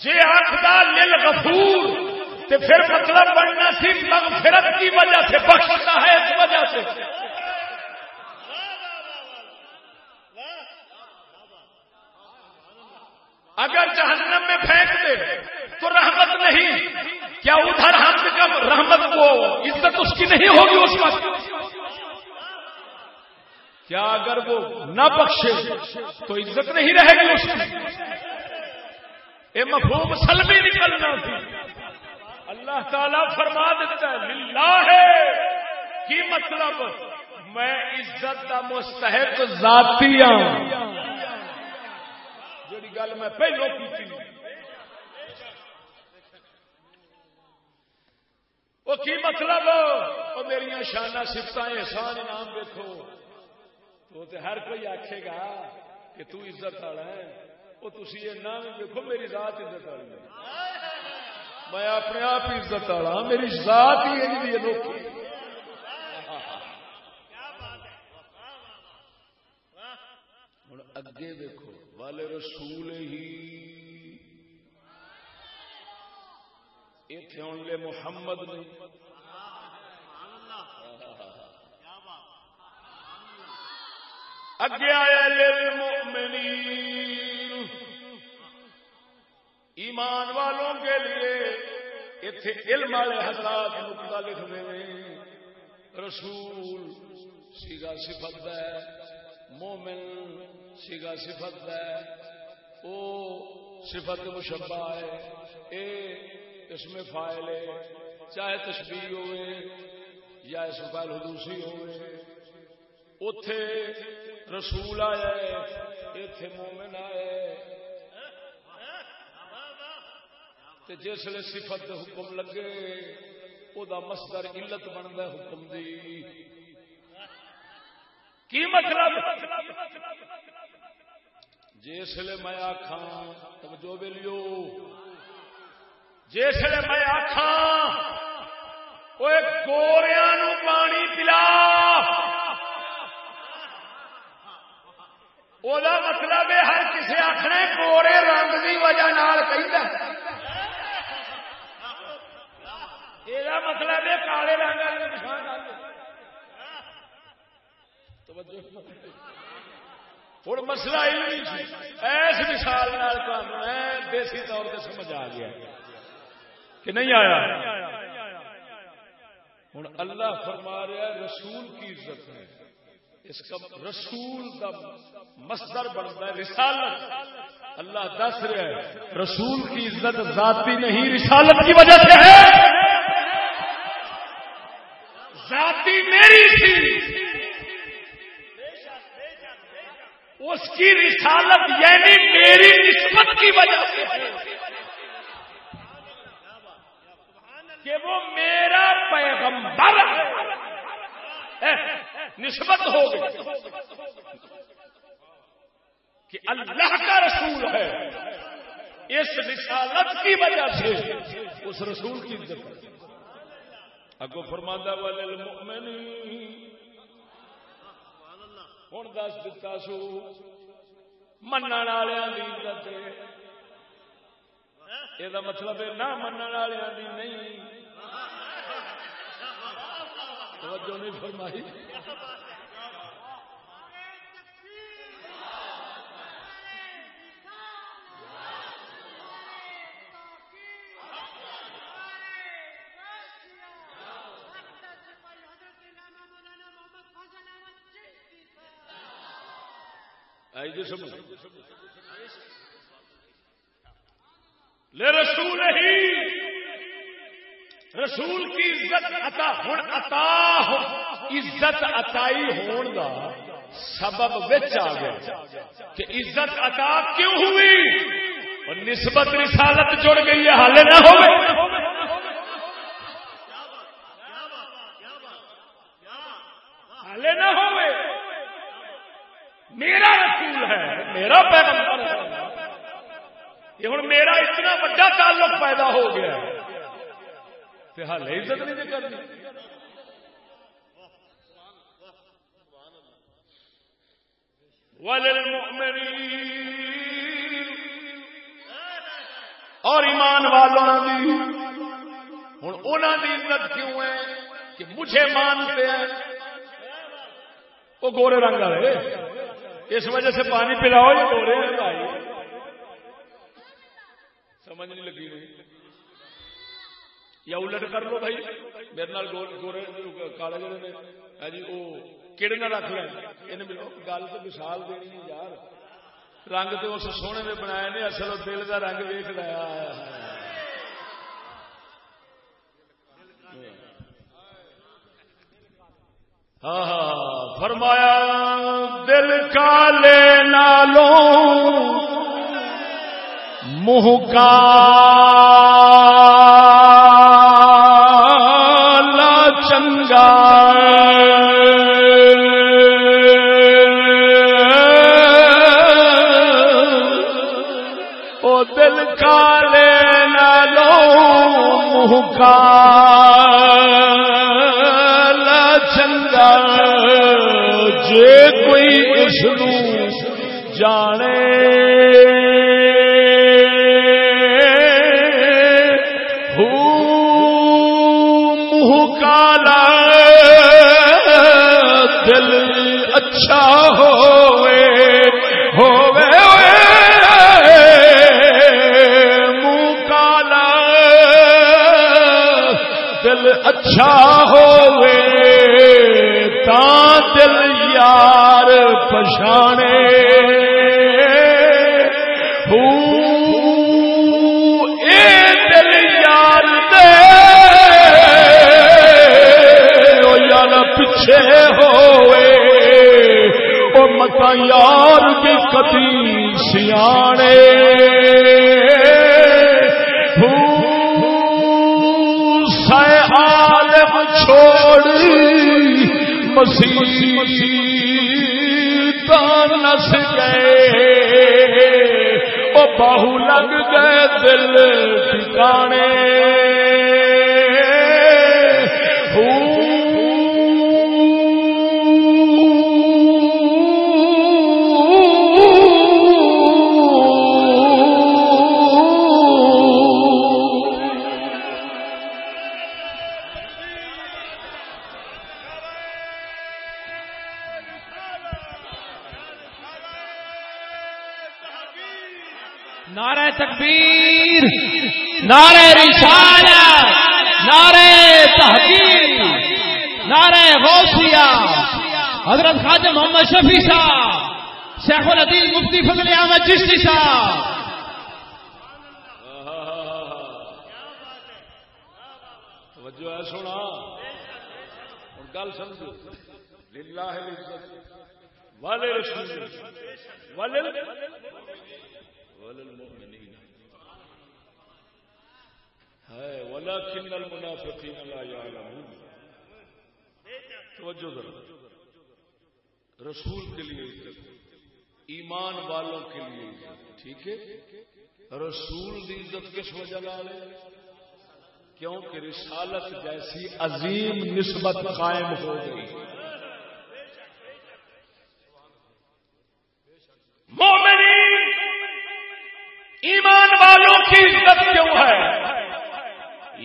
جی آخر لل غفور تو پھر مطلب بننا سی مغفرت کی وجہ سے بخشتا ہے اس وجہ سے۔ اگر جہنم میں پھینک دے، تو رحمت نہیں۔ کیا ادھر ہم کا رحمت کو، عزت اس کی نہیں ہوگی اس وقت۔ کیا اگر وہ نہ بخشے تو عزت نہیں رہے گی اس کی؟ یہ مفہوم سلمی نکلنا تھی۔ اللہ تعالی فرما دیتا ہے، للہ ہے کی مطلب میں عزت کا مستحق ذاتی ہوں جی گل میں پہلو کی وہ کی مطلب؟ وہ میری شانہ سفت احسان نام دیکھو۔ تو ہر کوئی آخے گا کہ تو عزت والا ہے وہ تھی یہ نام دیکھو میری ذات عزت والی میں اپنے آپ عزت والا ہاں، میری ذات ہی انوکھی ہوں اگے دیکھو والے رسول ہی۔ اتنے آن محمد نے اگے آیا للمؤمنین ایمان والوں کے لیے اتنے علم والے حضرات نقطہ لکھ دے رسول سیگا صفت ہے، مومن سیگا صفت ہے۔ او صفت مشبہ ہے۔ اے اس میں فائل ہے، چاہے تشبیح ہوئے یا اس میں فائل حدوسی ہوئے۔ اتے رسول آیا اتے مومن آئے جسے صفت حکم لگے وہ مسدر علت بنتا حکم دی۔ کی مطلب؟ جسے میں آخا توجہ بلیو جسے میں آخا گوریا پانی پلا وہ مطلب ہے ہر کسی آخر گورے رنگ کی وجہ یہ مطلب ہے کالے رنگ ہوں مسئلہ ایس مثال میں دیسی طور پہ سمجھ آ گیا کہ نہیں آیا ہوں اللہ فرما رہا رسول کی عزت ہے اس کا رسول کا مصدر بنتا ہے رسالت۔ اللہ دس رہا ہے، رسول کی عزت ذاتی نہیں، رسالت کی وجہ سے ہے۔ ذاتی میری تھی۔ اس کی رسالت یعنی میری نسبت کی وجہ سے کہ وہ میرا پیغمبر ہے۔ نسبت ہو گئی کہ اللہ کا رسول ہے۔ اس رسالت کی وجہ سے اس رسول کی عزت۔ اگو فرماندہ والے ہوں دس دتا سو۔ من عزت یہ مطلب ہے نہ من نہیں۔ توجہ نہیں فرمائی۔ جی لے رسول ہی۔ رسول کی عزت عطا ہوں عطا عزت عطائی ہون دا سبب بچ آ گیا کہ عزت عطا کیوں ہوئی؟ اور نسبت رسالت جڑ گئی ہے حال نہ ہو حال نہ ہو میرا رسول ہے، میرا پیغمبر ہے۔ یہ ہوں میرا اتنا بڑا تعلق پیدا ہو گیا ہے۔ حال ہاں عزت نہیں کرنی اور ایمان والوں کی ہوں انہوں کی عزت کیوں ہے؟ کہ مجھے مانتے ہیں۔ وہ گورے رنگ والے۔ اس وجہ سے پانی پلاؤ یہ گورے رنگ آئی سمجھ نہیں لگی۔ نہیں یا الٹ کر لو بھائی۔ میرے نال گورے کالے جڑے نے۔ ہاں جی وہ کہڑے نہ رکھ لیں یہ گل تو مثال دینی ہے یار۔ رنگ تو اس سونے میں بنایا نے، اصل دل کا رنگ ویک رہا ہاں ہاں فرمایا، دل کا لے نالوں، منہ کا چنگا جے کوئی اس جانے۔ اچھا ہوئے تا دل یار پچھانے دل یار دے۔ یار پچھے ہوئے۔ وہ مت یار بھی کبھی سیانے۔ مسیح نس گئے۔ وہ باہو لگ گئے دل ٹھکانے۔ نعرہ رسالت نعرہ تحقیق، نعرہ غوثیہ۔ حضرت خواجہ محمد شفیع صاحب، شیخ العدیل مفتی فضل احمد چشتی صاحب۔ توجہ ہے سونا اور گل سمجھو۔ للہ والے رسول۔ والے۔ والے ہے ولكن المنافقين لا يعلمون توجہ ذرا۔ رسول کے لیے عزت ایمان والوں کے لیے۔ عزت ٹھیک ہے؟ رسول کی عزت کس وجہ لے کیونکہ رسالت جیسی عظیم نسبت قائم ہو گئی۔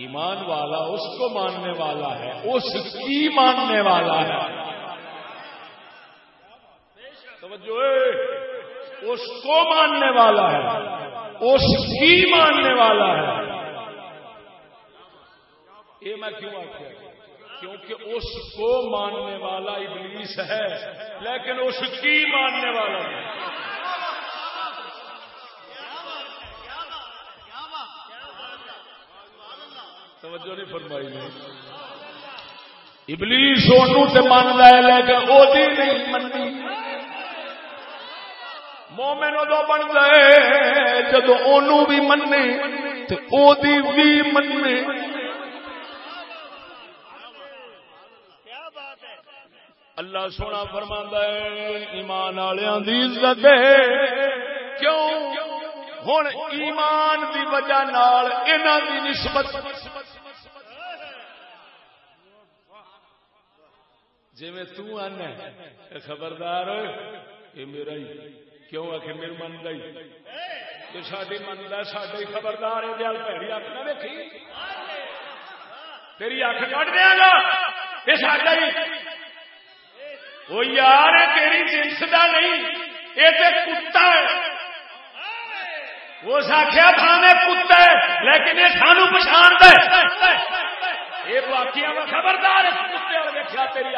ایمان والا اس کو ماننے والا ہے، اس کی ماننے والا ہے۔ توجہ، اس کو ماننے والا ہے، اس کی ماننے والا ہے۔ یہ میں کیوں آخیا کیونکہ اس کو ماننے والا ابلیس ہے، لیکن اس کی ماننے والا ہے توجہ نہیں فرمائی نے۔ ابلیس تے من لے لیکن وہ نہیں منی مومن ادو بن گئے جدو بھی منے بھی منے اللہ سونا فرما ہے، ایمان والوں کی عزت کیوں؟ ہوں ایمان دی وجہ نال انہاں دی نسبت جی میں تو آنا خبردار یہ میرا ہی، کیوں آ کے میرے من کا ہی؟ ساری من کا سڈے خبردار ہے گل پیڑی اک نہ دیکھی تیری اک کٹ دیا گا یہ ساڈا ہی۔ وہ یار تیری جنس کا نہیں یہ تو کتا ہے۔ اس آخیا بھاوے کتے لیکن یہ سانو پچھان دے یہ واقعہ خبردار کتے اور دیکھا تیری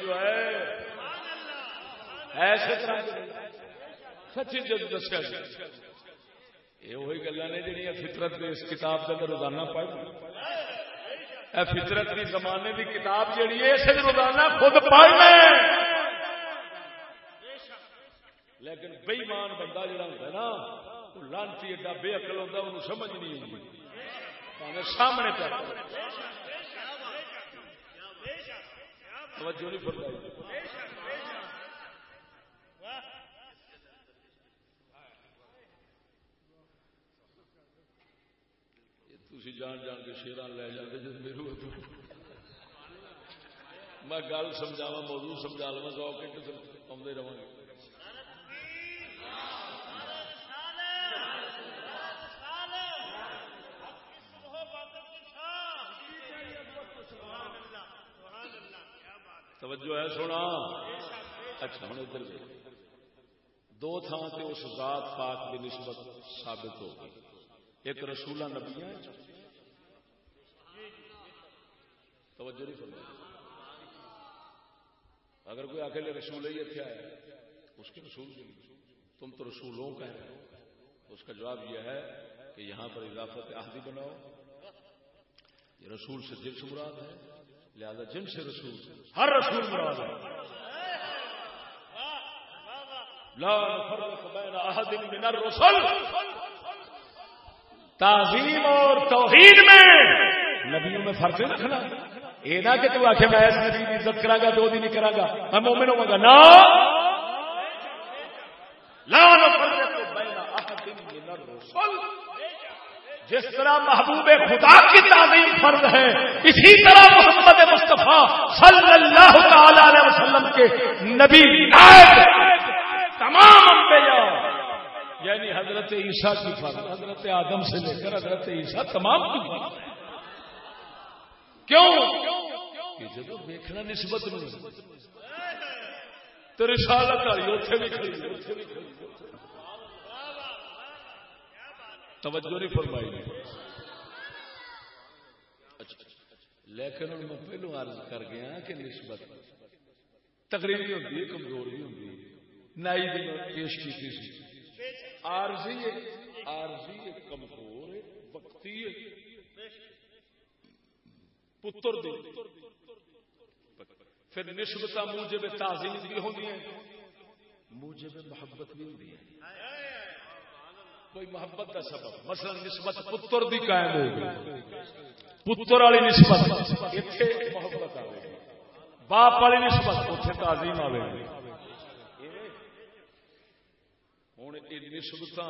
جو ہے۔ ایسے سچی جب دسیا جی۔ یہ وہی گلا نے جہاں فطرت اس کتاب کے روزانہ پڑھ فطرت کی زمانے کی کتاب جیڑی ہے، اسے روزانہ خود پڑھنا لیکن بےمان بندہ جڑا ہوتا ہے نا لانتی ایڈا بے اقل ہوتا انہوں سمجھ نہیں آتی سامنے پہ۔ توجہ نہیں فرمائی۔ تھی جان جان کے شیران لے جاتے جب میرے میں گل سمجھاوا موضوع سمجھا لوا سو کنٹ آدھے رہا گے۔ توجہ ہے سونا؟ اچھا ہوں ادھر دو تھان سے اس ذات پاک کی نسبت ثابت ہو گئی۔ ایک رسولہ نبی توجہ نہیں فرمائی۔ اگر کوئی اکیلے رسول ہی اتنے آیا اس کے رسول تم تو رسولوں کا ہے اس کا جواب یہ ہے کہ یہاں پر اضافت آہدی بناؤ۔ یہ رسول سے جنس مراد ہے۔ لہذا جن سے رسول، ہر رسول مراد ہے۔ لا نفرق بین احد من الرسل۔ تعظیم اور توحید میں نبیوں میں فرق رکھنا۔ یہ نہ کہ تو آخر میں اس نبی کی عزت کرا گا دو دن نہیں کرا گا میں مومن ہوا گا نا! جس طرح محبوب خدا کی تعظیم فرض ہے، اسی طرح محمد مصطفیٰ صلی اللہ تعالی علیہ وسلم کے نبی تمام انبیاء یعنی حضرت عیسیٰ کی فرض، حضرت آدم سے لے کر حضرت عیسیٰ تمام کی فرض۔ کیوں؟ کہ جب دیکھنا نسبت نہیں تو رسالت والی اتنے بھی اتنے بھی کھڑی۔ توجہ نہیں فرمائی۔ اچھا، اچھا، اچھا، لیکن ہوں میں پہلو عرض کر گیا کہ نسبت تقریبی ہوتی ہے کمزور ہوتی ہے نائی بھی پیش کی تھی۔ آرزی آرزی کمزور، وقتی پتر دی۔ پھر نسبت موجب تعظیم بھی ہوتی ہیں، موجب محبت بھی ہوتی ہے کوئی محبت کا سبب۔ مثلا نسبت پتر دی قائم ہو گئی۔ پتر والی نسبت۔ اتنے محبت آئے باپ والی نسبت اتنے تعظیم آئے ہوں یہ نسبت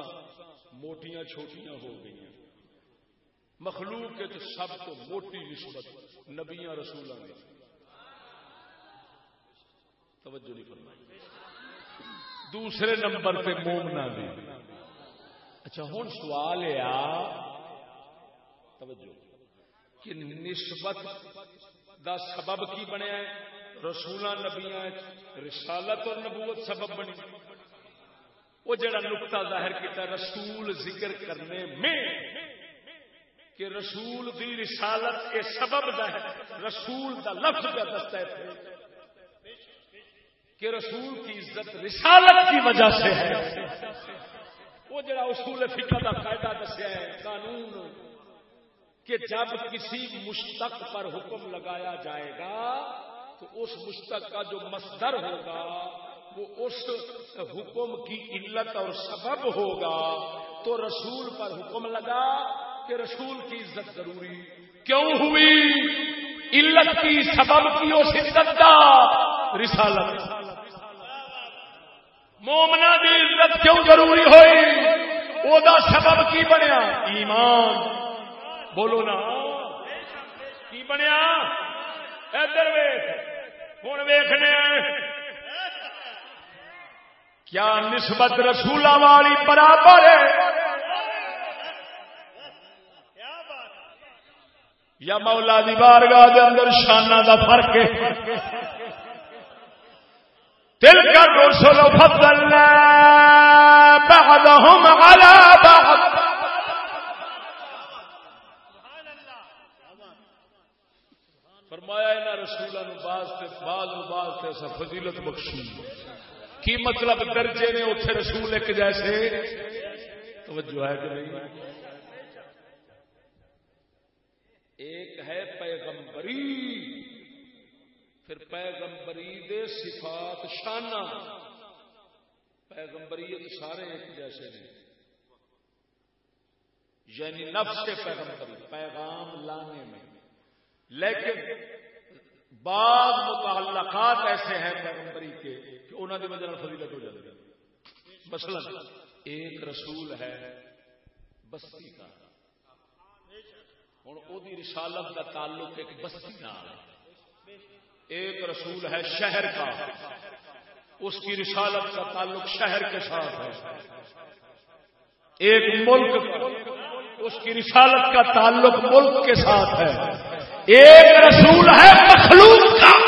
موٹیاں چھوٹیاں ہو گئی مخلوق کے سب تو موٹی نسبت نبیاں رسولوں نے توجہ نہیں فرمائی۔ دوسرے نمبر پہ مومنا دی۔ اچھا ہوں سوال توجہ۔ کہ نسبت دا سبب کی بنیا ہے؟ رسولہ نبیاں رسالت اور نبوت سبب بنی۔ وہ جڑا نقطہ ظاہر کیتا رسول ذکر کرنے میں کہ رسول دی رسالت کے سبب ظاہر رسول دا لفظ کا دستا ہے۔ کہ رسول کی عزت رسالت کی وجہ سے ہے۔ وہ جڑا اصول فکر کا فائدہ دسیا ہے، قانون، کہ جب کسی مشتق پر حکم لگایا جائے گا، تو اس مشتق کا جو مصدر ہوگا، وہ اس حکم کی علت اور سبب ہوگا۔ تو رسول پر حکم لگا کہ رسول کی عزت ضروری۔ کیوں ہوئی؟ علت کی سبب کی اس عزت کا رسالت۔ مومنا دی عزت کیوں ضروری ہوئی؟ وہ دا سبب کی بنیا؟ ایمان۔ بولو نا۔ کی بنیا؟ ادھر ویخ ہوں ویخنے کیا نسبت رسولہ والی برابر ہے؟ یا مولا دی بارگاہ دے اندر شانہ دا فرق ہے؟ تلك الرسل فضلنا بعضهم على بعض. فرمایا انہاں رسولاں نو باز تے بعض نو باز تے ایسا فضیلت بخشی۔ کی مطلب درجے نے اوتھے رسول ایک جیسے؟ توجہ ہے کہ نہیں؟ ایک ہے پیغمبری۔ پھر پیغمبری دے صفات شانہ۔ پیغمبریت سارے ایک جیسے نے یعنی نفس سے پیغمبری پیغام لانے میں۔ لیکن بعض متعلقات ایسے ہیں پیغمبری کے کہ انہوں نے وجہ فضیلت ہو جاتی ہے۔ مثلا ایک رسول ہے بستی کا۔ ہوں وہ رسالت کا تعلق ایک بستی نال ہے۔ ایک رسول ہے شہر کا۔ اس کی رسالت کا تعلق شہر کے ساتھ ہے۔ ایک ملک اس کی رسالت کا تعلق ملک کے ساتھ ہے۔ ایک رسول ہے مخلوق کا۔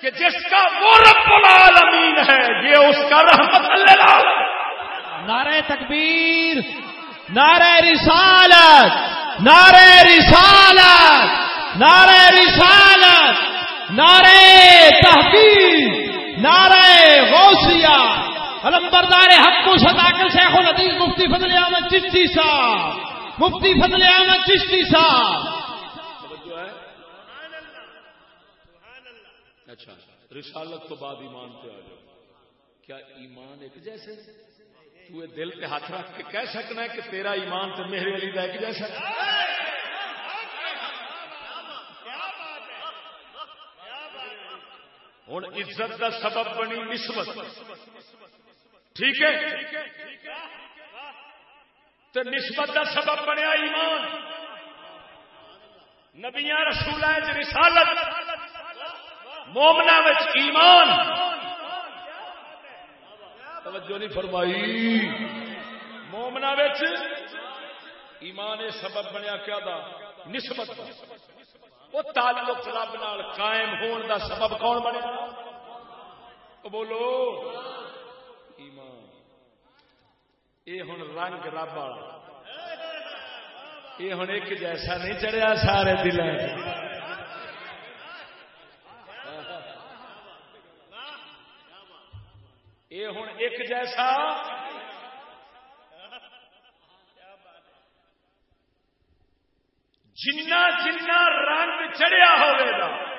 کہ جس کا وہ رب العالمین ہے، یہ اس کا رحمت اللہ نعرہ تکبیر، نعرہ رسالت۔ نعرہ رسالت نعرہ رسالت، نعرہ تحقیق، نعرہ غوثیہ۔ علم بردار حق کو صداقت شیخ الحدیث مفتی فضل احمد چشتی صاحب۔ مفتی فضل احمد چشتی صاحب۔ اچھا رسالت تو بعد ایمان پہ آ جاؤ۔ کیا ایمان ایک جیسے؟ تو دل پہ ہاتھ رکھ کے کہہ سکنا ہے کہ تیرا ایمان تو میرے علی کا ایک جیسا ہوں عزت کا سبب بنی نسبت۔ ٹھیک ہے؟ تو نسبت کا سبب بنیا ایمان۔ نبیا رسول رسالت۔ مومنا ایمان۔ توجہ نہیں فرمائی۔ مومنا ایمان سبب بنیا کیا دا؟ نسبت وہ تعلق رب نال قائم ہون دا سبب کون بنیا؟ بولو۔ ایمان۔ یہ ہوں رنگ رب والا۔ یہ ہوں ایک جیسا نہیں چڑھیا سارے دل یہ ہوں ایک جیسا۔ جنا جنا رنگ چڑھیا ہوگا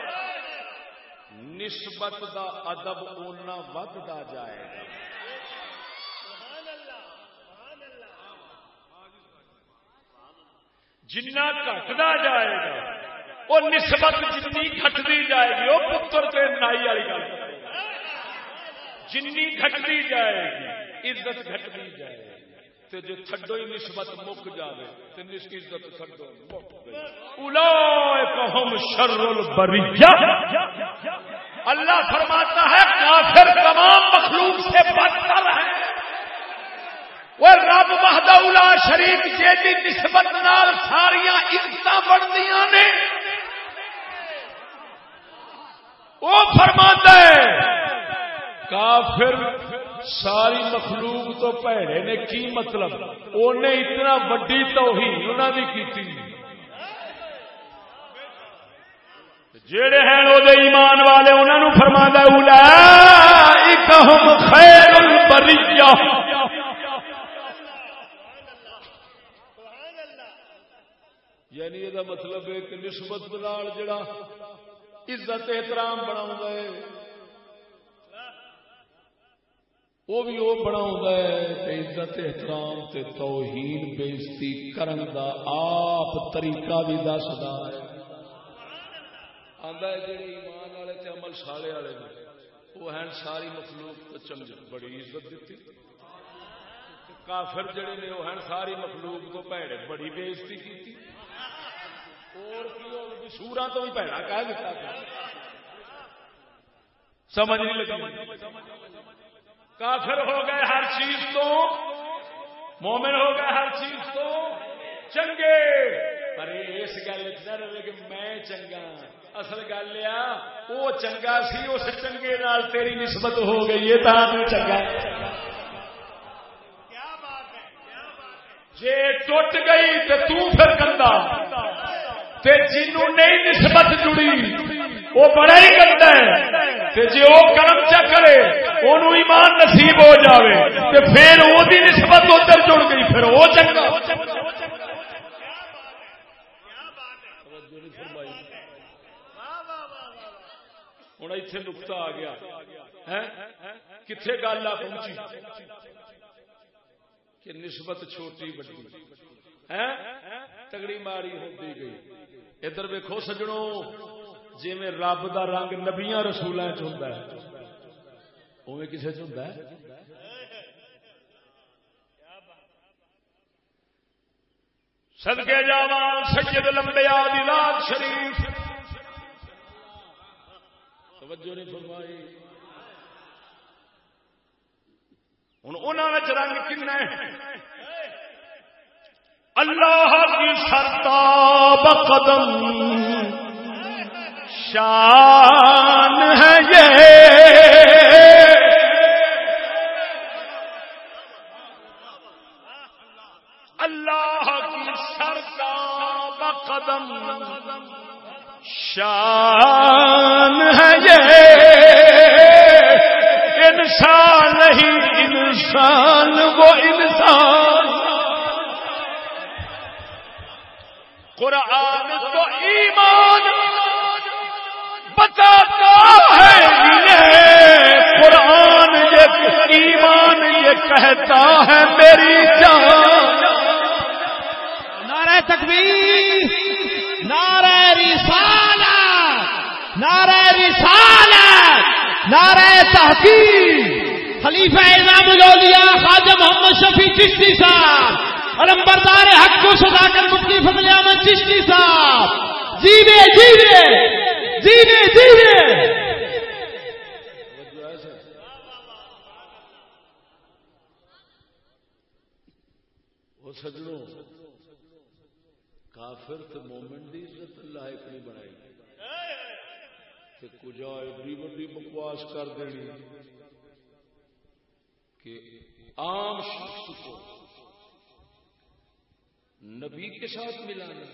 نسبت دا ادب اُنہ ودتا جائے گا۔ جنا گٹتا جائے گا، وہ نسبت جنی گٹتی جائے گی، وہ پتر کے نائی والی گل۔ جنی گٹتی جائے گی، عزت گٹتی جائے گی۔ جو تھڈو ہی نسبت مک جائے تو عزت تھڈو ہم شر اللہ فرماتا ہے، کافر تمام مخلوق سے بدتر ہے۔ وہ رب مہدولا شریف جی نسبت نال ساریا عزت بنتی نے۔ وہ فرما ہے کافر ساری مخلوق تو پیڑے نے کی مطلب؟ انہیں اتنا وڈی توہین انہوں نے کی جڑے ہیں وہ ایمان والے انہوں نے فرما دیا خیر البریہ یعنی یہ مطلب ہے کہ نسبت جڑا عزت احترام بنا وہ بھی وہ بنا عزت، احترام تے توہین بےزتی کرن دا آپ طریقہ بھی دستا ہے۔ آدھا جی ایمان والے تے عمل سالے والے وہ ہیں ساری مخلوق کو چمج بڑی عزت دیتی کافر جڑے نے، وہ ہیں ساری مخلوق کو پیڑے بڑی بےزتی کی سورا تو بھی پیڑا کہہ دیتا سمجھ نہیں لگی۔ کافر ہو گئے ہر چیز تو مومن ہو گئے ہر چیز تو۔ چنگے۔ پر اس گل نہ رہے کہ میں چنگا۔ اصل گل وہ چنگا سی اس چنگے نال تیری نسبت ہو گئی ہے۔ تا تو چنگا جے ٹوٹ گئی تو پھر کندا تے جنوں نہیں نسبت جڑی وہ بڑا ہی گندا ہے۔ جی وہ کرم چکرے وہ ایمان نصیب ہو جاوے تے پھر وہ نسبت ادھر جڑ گئی، پھر وہ چنگا۔ ہوں اتنے نقطہ آ گیا۔ کتنے گل آ پہنچی؟ کہ نسبت چھوٹی بڑی۔ تگڑی ماری ہوتی گئی۔ ادھر ویکو سجڑوں جی رب دا رنگ نبیا رسول چاہتا ہے۔ اوے کسے ہے؟ سدکے جاوان سید لمبیا دلال شریف۔ توجہ نہیں فرمائی۔ رنگ کن اللہ کی سرتا قدم۔ شان ہے یہ۔ شان ہے یہ انسان نہیں، انسان، وہ انسان۔ قرآن تو ایمان بتاتا ہے قرآن یہ ایمان، یہ کہتا ہے میری جان۔ نعرہ تکبیر، نعرہ نعرہ رسالہ نعرہ تحقیق۔ خلیفہ امام الاولیاء خواجہ محمد شفیع چشتی صاحب، علمبردار حق کو صداقت مفتی فضل احمد چشتی صاحب۔ جیوے جیوے جیوے جیوے۔ وہ سجڑوں کافر تو مومن دی عزت اللہ ایک نہیں بنائی۔ کجا ایڈی وڈی بکواس کر دینی کہ عام شخص کو نبی کے ساتھ ملانا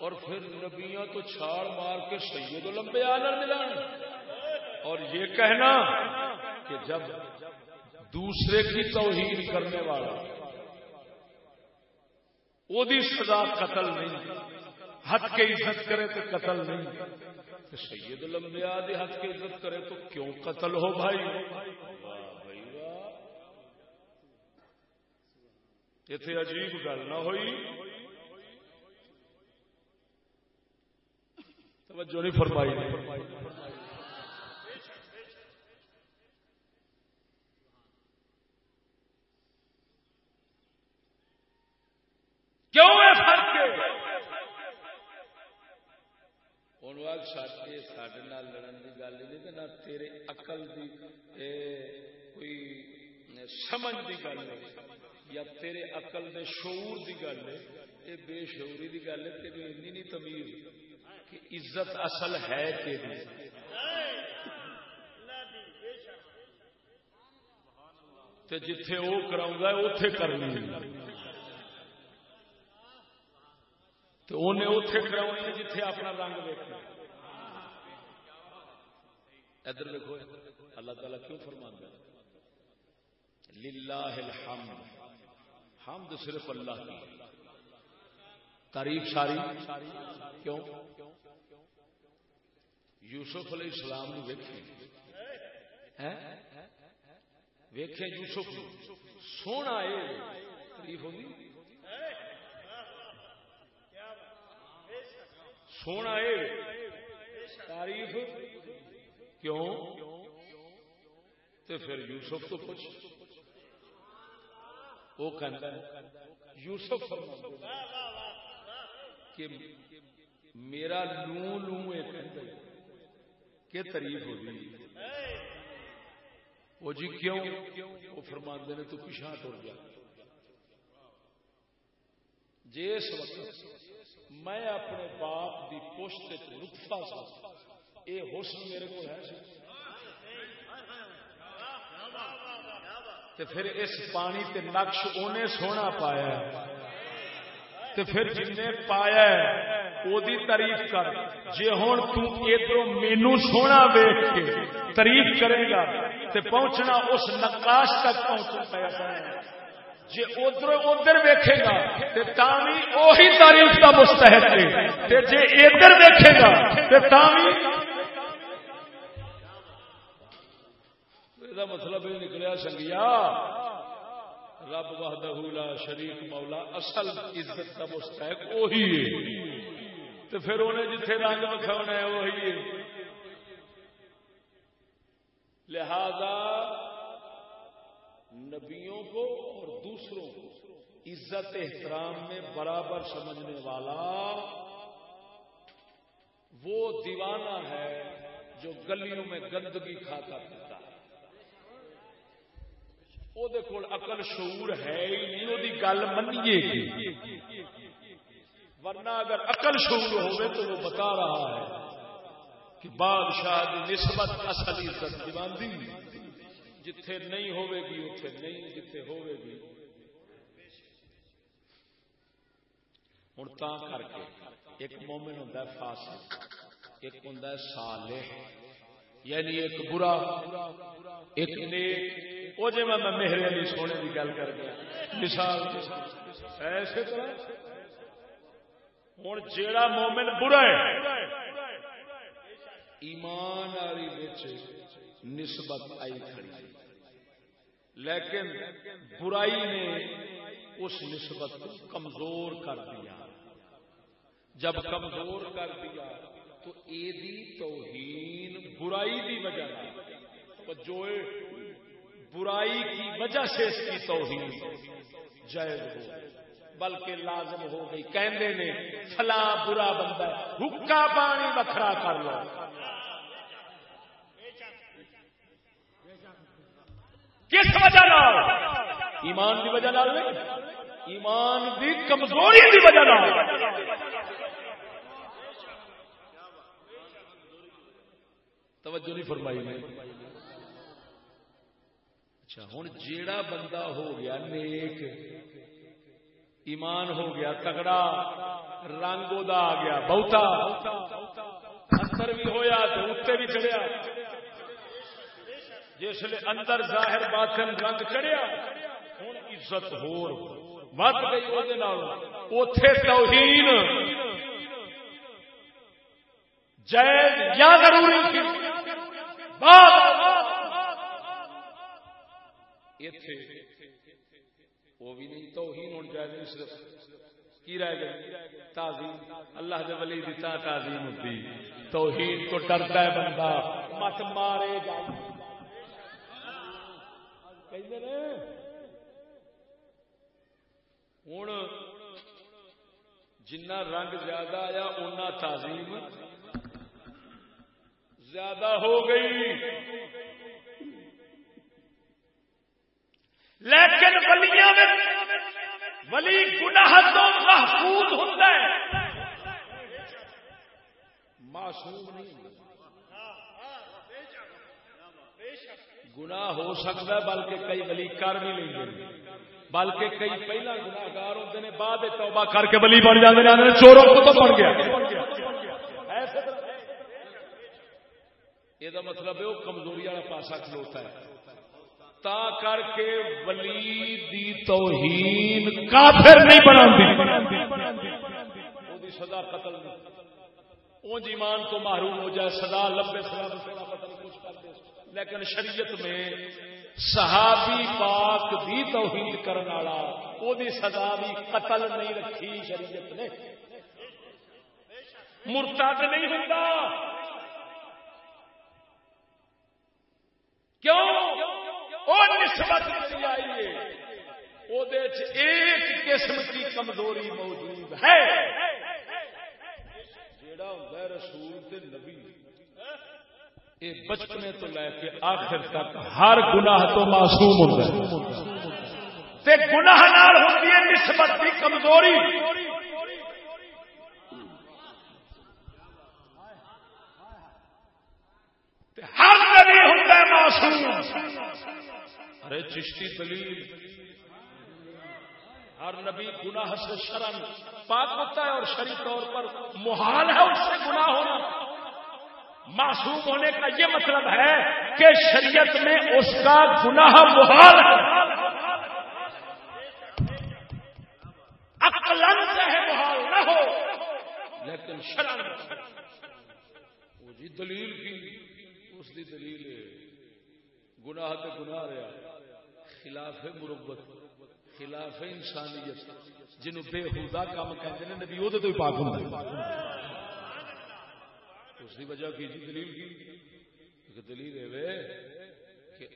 اور پھر نبیاں تو چھاڑ مار کے سید لمبے آلر ملانا۔ اور یہ کہنا کہ جب دوسرے کی توہین کرنے والا وہ سزا قتل نہیں ہاتھ کے عزت کرے تو قتل نہیں۔ سید لمبے دی حق کی عزت کرے تو کیوں قتل ہو بھائی؟ اتے عجیب گل نہ ہوئی۔ توجہ نہیں فرمائی کیوں ہے فرق سڈے لڑن کی گل نہیں نہ تیرے اقل کی کوئی سمجھ کی گل ہے یا تیرے اقل دے شعور دی گل ہے یہ بے شعوری دی گل ہے تیری اینی نہیں تمیز کہ عزت اصل ہے کہ جتھے وہ کراؤں گا اتے کرنی تو انہیں اتے کراؤنی جتھے اپنا رنگ ویکنا ادھر دیکھو اللہ تعالیٰ کیوں فرما للہ الحمد۔ حمد صرف اللہ کی۔ تعریف ساری؟ کیوں؟ یوسف علیہ السلام ویکھے ویکھے یوسف سونا ہے تعریف ہوگی سونا ہے تعریف؟ کیوں؟ تو پھر یوسف تو کچھ وہ کہتا ہے، یوسف کہ میرا لوں لوں کہ تعریف ہو رہی وہ جی کیوں؟ وہ فرماندے نے تو پیچھا ٹر گیا جس وقت میں اپنے باپ کی پشت لطفا سا یہ حسن میرے کو ہے تے پھر اس پانی تے نقش انہیں سونا پایا تے پھر جن پایا وہ تعریف کر۔ جی ہوں تدھر مینو سونا ویخ کے تعریف کرے گا، تے پہنچنا اس نقاش تک پہنچ پایا جی ادھر ادھر ویکے گا وہی تعریف کا مستحق ہے۔ جی ادھر ویکے گا مطلب یہ نکلیا سنگیا رب وحدہ لا شریف مولا، اصل عزت کا مستحق وہی ہے۔ تو پھر انہیں جتھے رنگ وکھاؤنا ہے وہی ہے۔ لہذا نبیوں کو اور دوسروں کو عزت احترام میں برابر سمجھنے والا وہ دیوانہ ہے جو گلیوں میں گندگی کھاتا پیتا وہ اقل شعور ہے ہی نہیں وہ گل منیے گی ورنہ اگر اقل شعور ہوئے تو وہ بتا رہا ہے کہ بادشاہ کی نسبت اصل عزت دیواندی جتھے نہیں ہوے گی اتے نہیں جتھے ہوے گی ہوں تا کر کے ایک مومن ہوں فاسق ایک ہوں صالح یعنی ایک برا، ایک نیک۔ وہ جی میں میرے علی سونے کی گل کر گیا مثال۔ ایسے طرح۔ ہوں جیڑا مومن برا ہے، ایمان والی نسبت آئی کھڑی۔ لیکن برائی نے اس نسبت کو کمزور کر دیا۔ جب کمزور کر دیا تو ایدی توہین برائی کی وجہ جو برائی کی وجہ سے اس کی توہین جائز ہو، بلکہ لازم ہو گئی۔ کہندے نے فلاں برا بندہ حکا پانی وکھرا کر لو۔ کس وجہ لال ایمان کی وجہ لال نہیں، ایمان کی کمزوری کی وجہ لال توجہ نہیں فرمائی میں اچھا ہوں جیڑا بندہ ہو گیا نیک، ایمان ہو گیا، تگڑا، رنگ دا آ گیا، بہتا، اندر بھی ہویا تو اتنے بھی چڑھیا۔ جس لیے اندر ظاہر باطن رنگ چڑھیا ہوں عزت ہور ود گئی وہ توہین۔ جائز یا ضروری وہ بھی نہیں، توہین ہوں جائز نہیں صرف کی رہ گئی تعظیم۔ اللہ دے ولی تعظیم ہوتی۔ توہین تو ڈرتا ہے بندہ۔ مت مارے ہوں جنا رنگ زیادہ آیا اُنہ تعظیم زیادہ ہو گئی۔ لیکن ولیاں میں ولی گناہ تو محفوظ ہوتا ہے۔ معصوم نہیں گنا ہو سکتا ہے بلکہ کئی ولی کر بھی لیں گے۔ بلکہ کئی پہلا گناگار ہوتے ہیں، بعد توبہ کر کے بلی بن جاتے ہیں۔ چوروں کو تو بن گیا۔ یہ مطلب ہے وہ کمزوری والا پاسا کھلوتا ہے تا کر کے ولی دی توہین کافر نہیں بنا سدا قتل اونج ایمان تو محروم ہو جائے سدا لمبے سدا قتل کچھ کر دے لیکن شریعت میں صحابی پاک دی توحید کرنے والا وہ سزا بھی قتل نہیں رکھی شریعت نے مرتد نہیں ہوتا کیوں؟ وہ نسبت نہیں آئی ہے وہ ایک قسم کی کمزوری موجود ہے۔ جڑا ہوں رسول نبی۔ یہ بچپنے تو لے کے آخر تک ہر گناہ تو معصوم ہوتا ہے۔ گناہ ہوتی ہے نسبت کی کمزوری ہر نبی ہوتا ہے معصوم ارے چشتی دلیل۔ ہر نبی گناہ سے شرم۔ پاک ہوتا ہے اور شری طور پر محال ہے اس سے گناہ ہونا۔ معصوم ہونے کا یہ مطلب ہے کہ شریعت میں اس کا گناہ محال ہے۔ عقلن چاہے محال، نہ ہو، لیکن شرم۔ وہ جی دلیل کی، اس دی دلیل ہے۔ گناہ تے گناہ رہا خلاف مربت خلاف انسانیت۔ جنہوں بے حدا کام کہتے ہیں، نبی وہ تو ہی پاک ہوں اس کی وجہ کی جی دلیل کی؟ ایک دلیل ہے کہ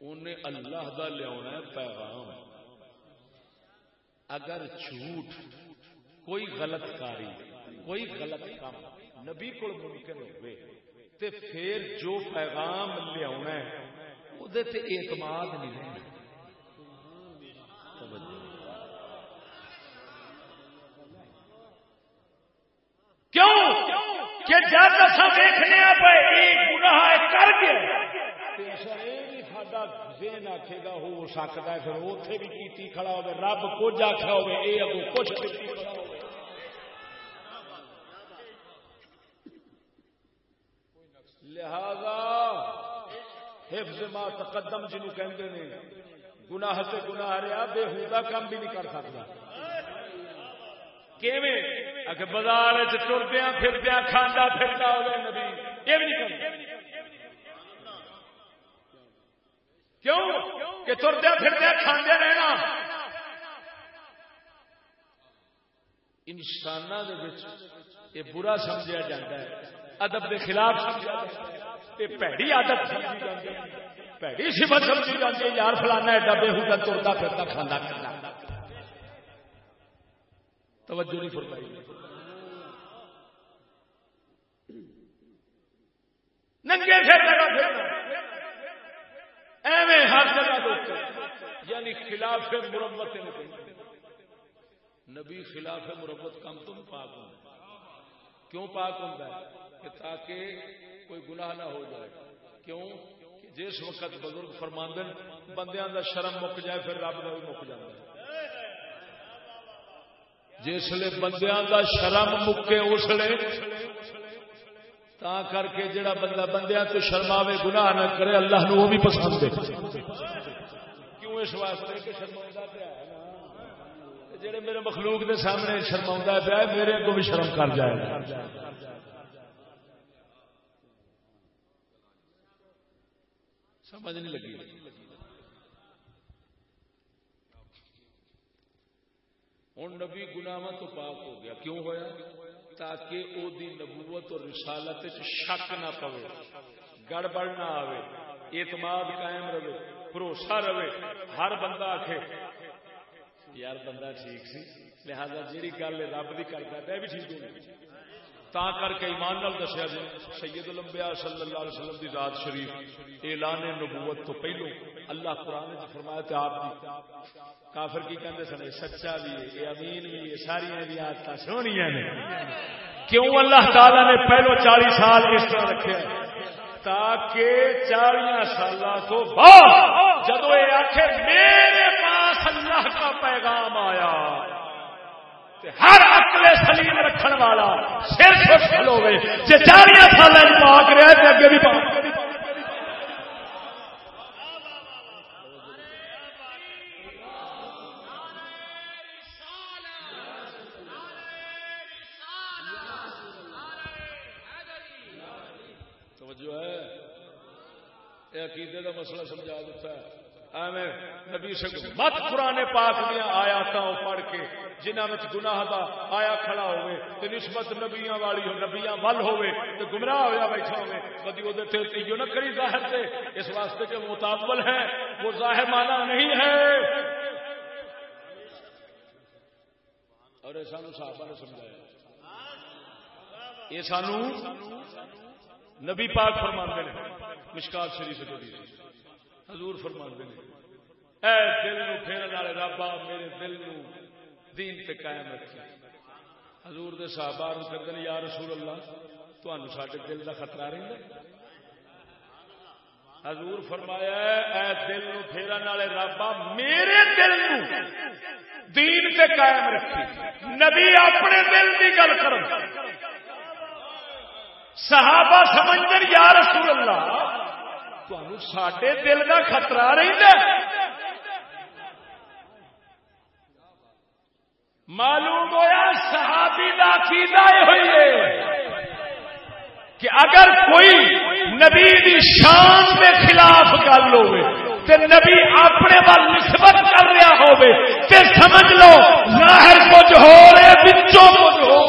انہیں اللہ دا لیا پیغام اگر جھوٹ کوئی غلط کاری، کوئی غلط کام نبی کو ممکن ہوئے، تے پھر جو پیغام لیا وہ اعتماد نہیں رہنا کیوں؟ کہ جب اصا دیکھنے پہ ایک گناہ کر گیا ذہن آخے گا، ہو سکتا ہے، پھر اتنے بھی کیتی کھڑا ہوگا رب کچھ آخیا ہوگا یہ اگو کچھ لہذا حفظ ما تقدم جنو کہندے نے، گناہ سے گناہ رہا بے ہودا کام بھی نہیں کر سکتا۔ کیویں؟ اگر بازار چردیا پھردیا کھانا پھرتا ہوگا نبی، یہ بھی نہیں کرتا کیوں؟ کہ تردیا پھردیا کھانے رہنا۔ انسان یہ برا سمجھا جاتا ہے۔ ادب کے خلاف سمجھا پیڑی آدت سمجھی جاتی پیڑی سمت سمجھی جاتی ہے، یار فلانا ایڈا بے ہوتا ترتا پھرتا کھانا کھانا۔ توجہ نہیں فرمائی۔ ننگے پھر۔ ایویں ہر جگہ یعنی خلاف مرمت نبی خلاف مرمت کم تم پاک ہوں کیوں پاک ہوتا ہے؟ کہ تاکہ کوئی گناہ نہ ہو جائے۔ کیوں؟ کہ جس وقت بزرگ فرماندن بندیاں دا شرم مک جائے، پھر رب کا بھی مک جائے جسے بندیاں دا شرم مکے اس لیے تا کر کے جڑا بندہ بندیاں تو شرماوے، گناہ نہ کرے، اللہ نو وہ بھی پسند ہے۔ کیوں اس واسطے کہ شرما پیا؟ جڑے میرے مخلوق دے سامنے شرما پیا میرے کو بھی شرم کر جائے سمجھ نہیں لگی۔ ہوں نبی گناوا تو پاک ہو گیا۔ کیوں ہوا تاکہ او دی نبوت اور رسالت شک نہ پوے، گڑبڑ نہ آوے، اعتماد قائم رہے، بھروسہ رہے، ہر بندہ آخے یار بندہ ٹھیک سی لہذا جیڑی گل رب کی کرتا ہے بھی ٹھیک ہوگی تا کر کے ایمان نال دسیا جی سید الانبیاء صلی اللہ علیہ وسلم دی ذات شریف اعلان نبوت تو پہلو اللہ قرآن نے فرمایا تے آپ دی کافر کی کہندے سن سچا بھی ہے اے امین بھی ہے ساری بھی عادتاں سونیاں نے کیوں اللہ تعالی نے پہلو 40 سال اس طرح رکھے تاکہ چالیاں سال تو بعد جدو یہ آخر میرے پیغام آیا ہر اکلے سلیم رکھن والا سر خوش ہوگی جی چاریا سال پاک رہا تو اگے بھی پاک۔ توجہ ہے۔ یہ عقیدے کا مسئلہ سمجھا دیتا ہے۔ نبی مت پرانے پاک دیا آیات پڑھ کے جنہ میں گناہ دا آیا کھڑا ہوئے تو نسبت نبیاں والی ہو، نبیاں ول ہوئے تو گمراہ ہوا بیٹھا ہوئے، کدی وہ تیو نہ کری ظاہر سے اس واسطے کہ متابل ہے، وہ ظاہر مانا نہیں ہے۔ اور یہ سانو صاحب نے سمجھایا۔ یہ سانو نبی پاک فرماندے مشکات شریف حضور فرماندے اے دل نو پھیرن والے ربا میرے دل نو دین تے قائم رکھے۔ حضور دے صحابہ نو کہندے یا رسول اللہ تانوں ساڈے دل دا خطرہ رہندا حضور فرمایا اے دل نو پھیرن والے رابا میرے دل نو دین تے قائم رکھی نبی اپنے دل کی گل کر صحابہ سمجھ یا رسول اللہ سڈے دل کا خطرہ رہتا معلوم ہوا صحابی کا عقیدہ ہوئی ہے کہ اگر کوئی نبی دی شان کے خلاف گل ہوئے تے نبی اپنے وال نسبت کر رہا ہوئے تے سمجھ لو ظاہر کچھ ہو رہے بچوں کچھ ہو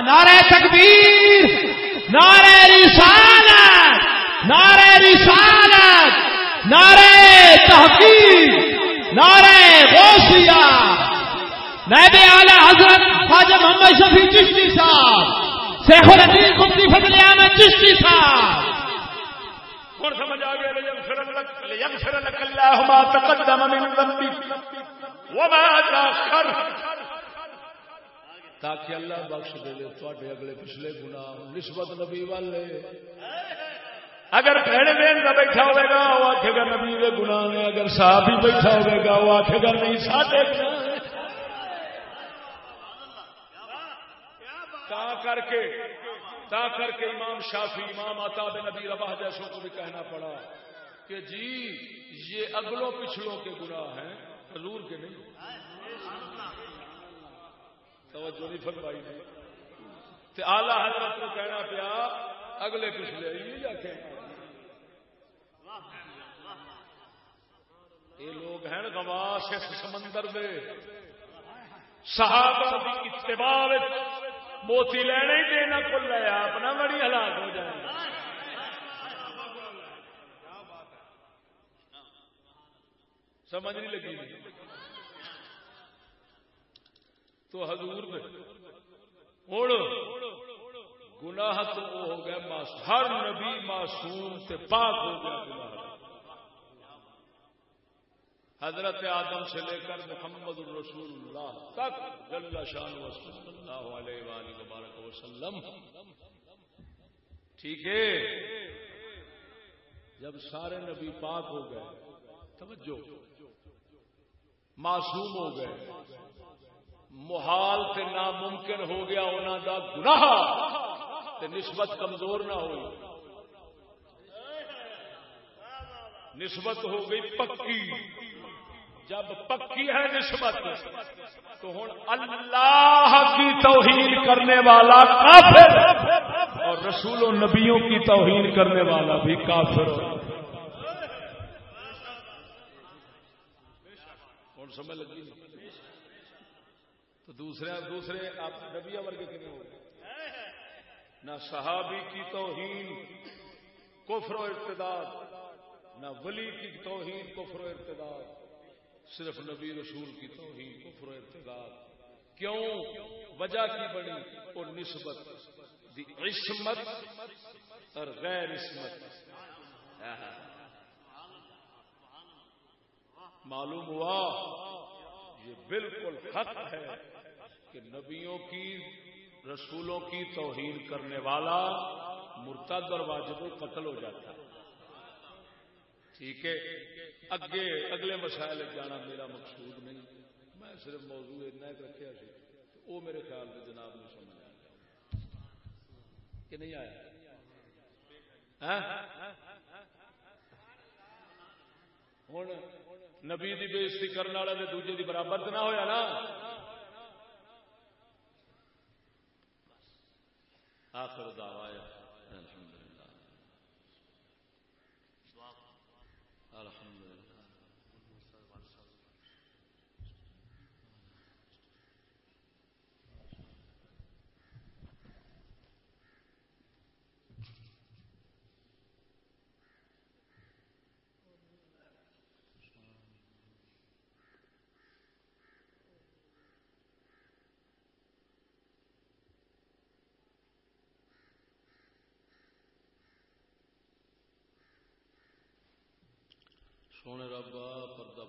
نعرہ تکبیر نعرہ رسالت نعرہ رسالت نعرہ تحقیق نعرہ غوثیہ۔ نائب اعلی حضرت خواجہ محمد شفیع چشتی صاحب شیخ الحدیث مفتی فضل احمد چشتی صاحب۔ کون سمجھ آ گیا الله ما تقدم من ذنبك وما تاخر تاکہ اللہ بخش دے لے تواڈے اگلے پچھلے گناہ نسبت نبی والے۔ اگر بہن بہن کا بیٹھا ہوئے گا، وہ آخے گا نبی کے گناہ نے، اگر صاحب ہی بیٹھا ہوئے گا، وہ آخے گا نہیں، ساڈے گناہ کر کے، تا کر کے امام شافی امام آتا نبی ربا جیسوں کو بھی کہنا پڑا کہ جی یہ اگلوں پچھلوں کے گناہ ہیں، حضور کے نہیں۔ توجہ نہیں فرمائی نہیں آلہ حضرت کو کہنا پیا، اگلے پچھلے یہ یہ لوگ ہیں گواس اس سمندر میں صحابہ کی اتباع موتی لینا ہی دینا کھل رہا اپنا بڑی ہلاک ہو جائے سمجھ نہیں لگی۔ تو حضور میں ہوں۔ گناہ تو وہ ہو گیا ہر نبی معصوم سے پاک ہو گیا گناہ۔ حضرت آدم سے لے کر محمد الرسول اللہ تک جل شان صلی اللہ علیہ وآلہ وبارک وسلم۔ ٹھیک ہے؟ جب سارے نبی پاک ہو گئے، توجہ۔ معصوم ہو گئے۔ محال سے ناممکن ہو گیا انہوں کا گناہ۔ تے نسبت کمزور نہ ہوئی۔ نسبت ہو گئی پکی۔ جب پکی ہے نسبت، تو ہوں اللہ کی توہین کرنے والا کافر اور رسول و نبیوں کی توہین کرنے والا بھی کافر۔ کون سمجھ لگی؟ تو دوسرے دوسرے آپ نبیا ورگے کتنے ہو نہ صحابی کی توہین، کفر و ارتداد، نہ ولی کی توہین، کفر و ارتداد، صرف نبی رسول کی توہین، کفر و ارتداد۔ کیوں؟ وجہ کی بڑی اور نسبت، دی عصمت اور غیر عصمت۔ معلوم ہوا، یہ بالکل حق ہے کہ نبیوں کی رسولوں کی توہین کرنے والا مرتد اور واجب قتل ہو جاتا ہے۔ ٹھیک ہے؟ اگے، اگلے مسائل جانا میرا مقصود نہیں۔ میں صرف موضوع اتنا رکھا سی وہ میرے خیال میں جناب نے سمجھ آیا۔ کہ نہیں آیا؟ ہوں نبی کی بےزتی کرنے والے دوجے کی برابر تو نہ ہوا نا۔ آخر دعوا سونے ربا پردہ